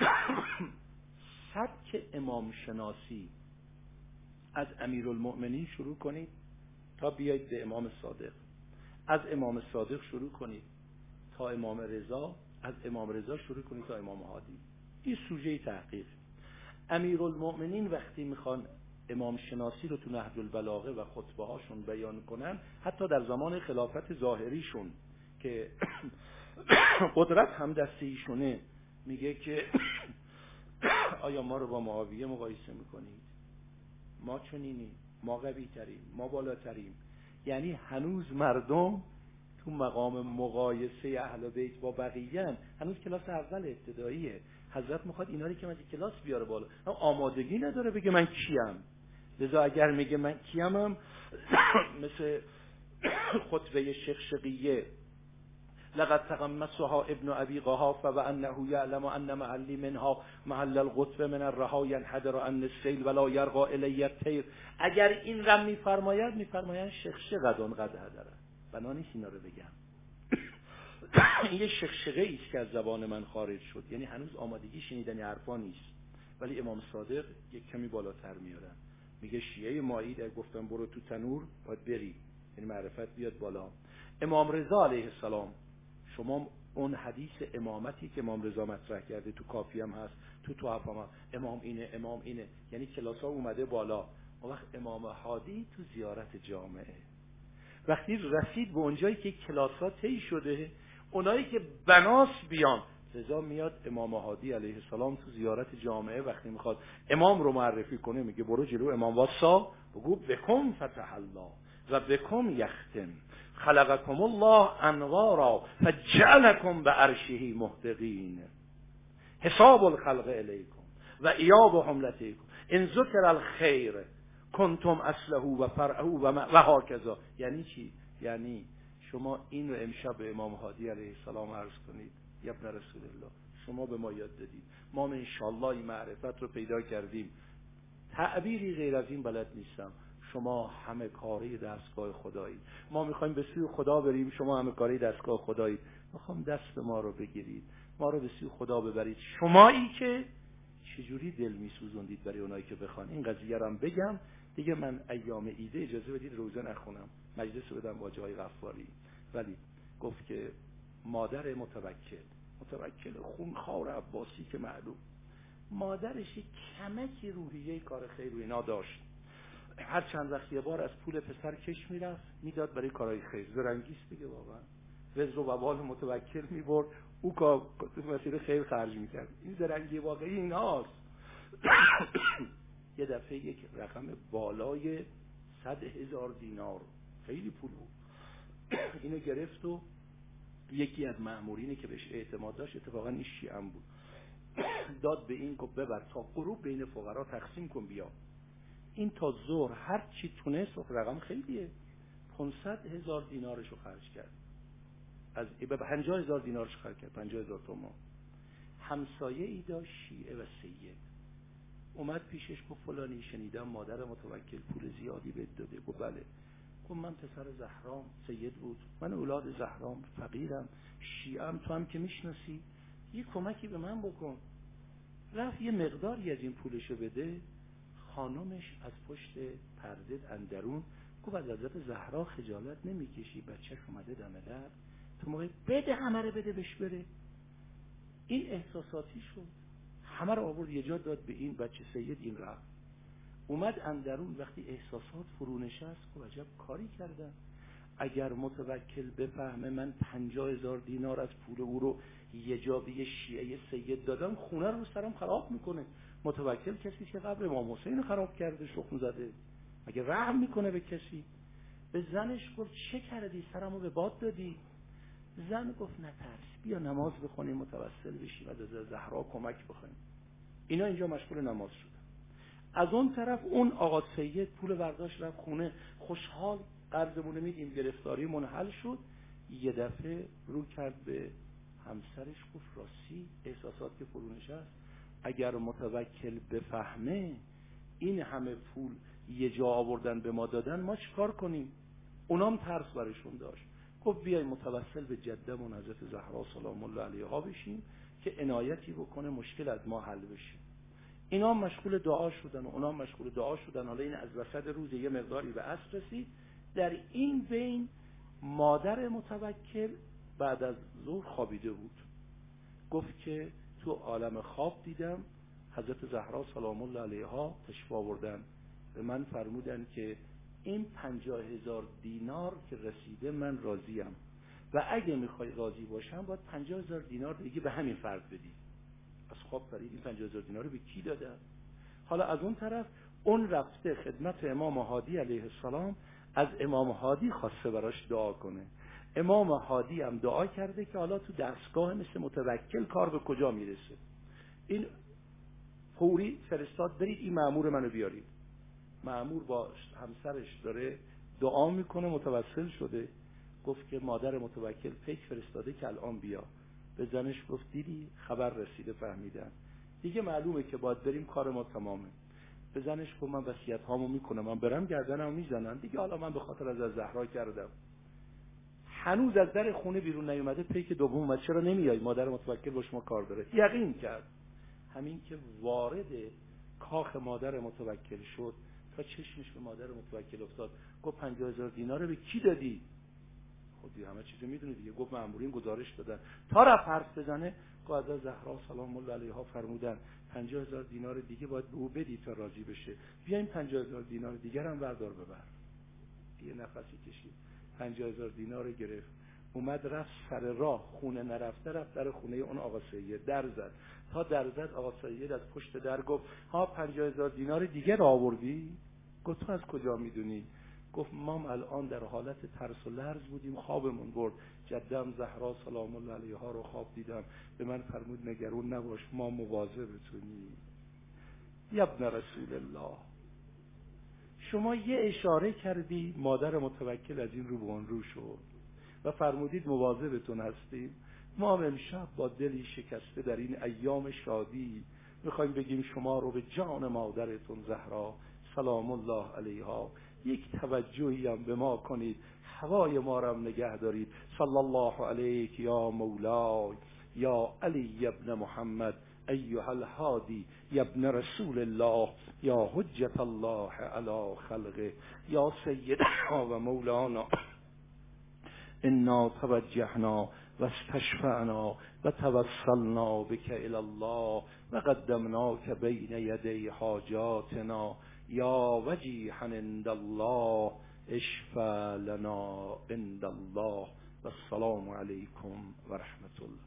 سبک امام شناسی از امیرالمؤمنین شروع کنید. تا بیایید به امام صادق. از امام صادق شروع کنید. تا امام رضا از امام رضا شروع کنید تا امام هادی. این سوژه تحقیق. امیرالمؤمنین وقتی می‌خوان امام شناسی رو تو نهج البلاغه و خطبه هاشون بیان کنن حتی در زمان خلافت ظاهریشون که قدرت هم دست ایشونه میگه که آیا ما رو با معاویه مقایسه می‌کنید؟ ما چنینیم. ما قوی تریم ما بالاتریم. یعنی هنوز مردم تو مقام مقایسه اهل بیت با بقیه هنوز کلاس اول ابتداییه. حضرت می‌خواد اینا رو که من کلاس بیاره بالا؟ آمادگی نداره بگه من کیم. لذا اگر میگه من کیمم مثل خطبه شیخ شقیه لقد تقمصها ابن ابي قحافه وانه يعلم ان محلی منها محل القطب من الرها ينحدر عن السيل ولا يرقى الي الطير اگر این رم میفرماید میفرمایند شیخ قد قد هدره بنا نیست اینا رو بگم. یه شخشقه ایست که از زبان من خارج شد. یعنی هنوز آمادگی شنیدن حرفا نیست. ولی امام صادق یک کمی بالاتر میارن میگه شیعه مایی در گفتم برو تو تنور باید بری. یعنی معرفت بیاد بالا. امام رضا علیه السلام شما اون حدیث امامتی که امام رضا مطرح کرده تو کافی هم هست تو تو هم امام اینه امام اینه. یعنی کلاس ها اومده بالا. و وقت امام حادی تو زیارت جامعه. وقتی رسید به اونجایی که کلاس ها طی شده اونایی که بناس بیان رضا میاد امام حادی علیه السلام تو زیارت جامعه وقتی می‌خواد امام رو معرفی کنه میگه برو جلو امام واسا بگو بکن فتح الله و بکن یختم. خلقکم الله انوارا فجعلکم به عرشه محدقین حساب الخلق الیکم و ایاب حملتیکم ان ذکر الخیر کنتم اصله و فرعه و هاکذا. یعنی چی؟ یعنی شما این رو امشب به امام حادی علیه السلام عرض کنید. ابن رسول الله شما به ما یاد دادید. ما انشالله این معرفت رو پیدا کردیم. تعبیری غیر از این بلد نیستم. شما همه کاری دستگاه خدایی ما می‌خوایم به سوی خدا بریم شما همه کاری دستگاه خدایی می‌خوام دست ما رو بگیرید. ما رو به سوی خدا ببرید. شمایی که چجوری دل میسوزوندید برای اونایی که بخوان. این قضیه رو هم بگم. دیگه من ایام ایده اجازه بدید روزه نخونم. مجلس رو بدم با جای غفاری. ولی گفت که مادر متوکل. متوکل خونخوار عباسی که معلوم. مادرش کمکی روحیه کار خیر و اینا داشت. هر چند وقت یه بار از پول پسر کش می‌رفت می‌داد برای کارهای خیر. زرنگیست دیگه واقعا. وزر و بال متوکل می‌برد. او کار مسیر خیر خرج می‌کرد. این زرنگی واقعی ایناست. یه دفعه یک رقم بالای صد هزار دینار. خیلی پول بود. اینو گرفت و یکی از مأمورینی که بهش اعتماد داشت اتفاقا این بود. داد به این که ببر تا غروب بین فقرا تقسیم کن بیا. این تا ظهر هر چی تونست رقم خیلیه. 500 هزار دینارشو خرج کرد. از به 50 هزار دینارش خرج کرد 50 هزار تومان. همسایه ای داشت شیعه و سید. اومد پیشش گفت فلانی شنیدم مادر متوکل پول زیادی بهت داده. گفت بله. گفت من پسر زهرام سید بود. من اولاد زهرام فقیرم. شیعم تو هم که می‌شناسی. یه کمکی به من بکن. رفت یه مقداری از این پولشو بده. خانمش از پشت پرده اندرون گفت از حضرت زهرا خجالت نمی‌کشی بچهش اومده دم در تو موقع بده همه رو بده بش بره. این احساساتی شد. همه رو آورد یه جا داد به این بچه سید این رفت. اومد اندرون وقتی احساسات فرو نشست خب عجب کاری کردم. اگر متوکل بفهمه من پنجاه هزار دینار از پول او رو یه جا به یه شیعه سید دادم خونه رو سرم خراب می‌کنه. متوکل کسی که قبل امام حسین خراب کرده شخم زده. اگه رحم می‌کنه به کسی. به زنش گفت چه کردی؟ سرمو به باد دادی. زن گفت نترس. بیا نماز بخونیم متوسل بشیم از زهرا کمک بخونیم. اینا اینجا مشغول نماز شد از اون طرف اون آقا سید پول برداشت رفت خونه. خوشحال قرضمون میدیم گرفتاری منحل شد. یه دفعه رو کرد به همسرش گفت راستی احساسات که فرو نشست. اگر متوکل بفهمه این همه پول یه جا آوردن به ما دادن ما چیکار کنیم؟ اونام ترس برشون داشت. گفت بیای متوسل به جدمون حضرت زهرا سلام الله علیها بشیم که عنایتی بکنه مشکل از ما حل بشه. اینا مشغول دعا شدن و اونا مشغول دعا شدن. حالا این از وسط روز یه مقداری به اصل رسید. در این بین مادر متوکل بعد از ظهر خوابیده بود. گفت که تو عالم خواب دیدم. حضرت زهرا سلام الله علیها تشفا آوردن. به من فرمودن که این پنجاه هزار دینار که رسیده من راضیم. و اگه می‌خوای راضی باشم باید پنجاه هزار دینار دیگه به همین فرد بدی. از خواب فرید این 50 هزار دینار رو به کی دادن حالا از اون طرف اون رفته خدمت امام هادی علیه السلام از امام هادی خواسته براش دعا کنه. امام هادی هم دعا کرده که حالا تو دستگاه مثل متوکل کار به کجا می‌رسه. این فوری فرستاد برید این معمور منو بیارید. معمور با همسرش داره دعا می‌کنه متوسل شده. گفت که مادر متوکل پیک فرستاده که الان بیا. به زنش گفت دیدی؟ خبر رسیده فهمیدن. دیگه معلومه که باید بریم کار ما تمامه. به زنش گفت من وصیت هامو می‌کنم. من برم گردنمو می‌زنن. دیگه حالا من به خاطر از زهرا کردم. هنوز از در خونه بیرون نیومده پیک دوم اومد چرا نمیای؟ مادر متوکل با شما کار داره. یقین کرد. همین که وارد کاخ مادر متوکل شد تا چشمش به مادر متوکل افتاد. گفت پنجاه هزار دینار به کی دادی؟ خودی همه چیزو می‌دونی دیگه. گفت مامورین گزارش دادن. تا رفت حرف بزنه گفت از زهرا سلام الله علیها فرمودن. پنجاه هزار دینار دیگه باید به او بدی تا راضی بشه. بیاین پنجاه هزار دینار دیگر هم بردار ببر. یه نفسی کشید. پنجاه هزار دینار گرفت. اومد رفت سر راه خونه نرفته رفت در خونه اون آقا سید. در زد. تا در زد آقا سید از پشت در گفت ها پنجاه هزار دینار دیگه را آوردی؟ گفت تو از کجا می‌دونی؟ گفت مام الان در حالت ترس و لرز بودیم خوابمون برد. جدم زهرا سلام الله علیها رو خواب دیدم. به من فرمود نگرون نباش ما مواظبتونی یبن رسول الله. شما یه اشاره کردی مادر متوکل از این رو به اون رو شد و فرمودید مواظبتون هستیم. ما امشب با دلی شکسته در این ایام شادی می‌خوایم بگیم شما رو به جان مادرتون زهرا سلام الله علیها. یک توجهی هم به ما کنید. هوای ما را نگه دارید. صلی الله علیک یا مولای یا علی ابن محمد ایها الهادی ابن رسول الله. یا حجت الله علی خلقه یا سیدنا و مولانا. انا توجهنا و استشفعنا و توسلنا بك الى الله و قدمناك بین یدی حاجاتنا. یا وجیحا عند الله اشفى لنا عند الله. والسلام علیکم و رحمت الله.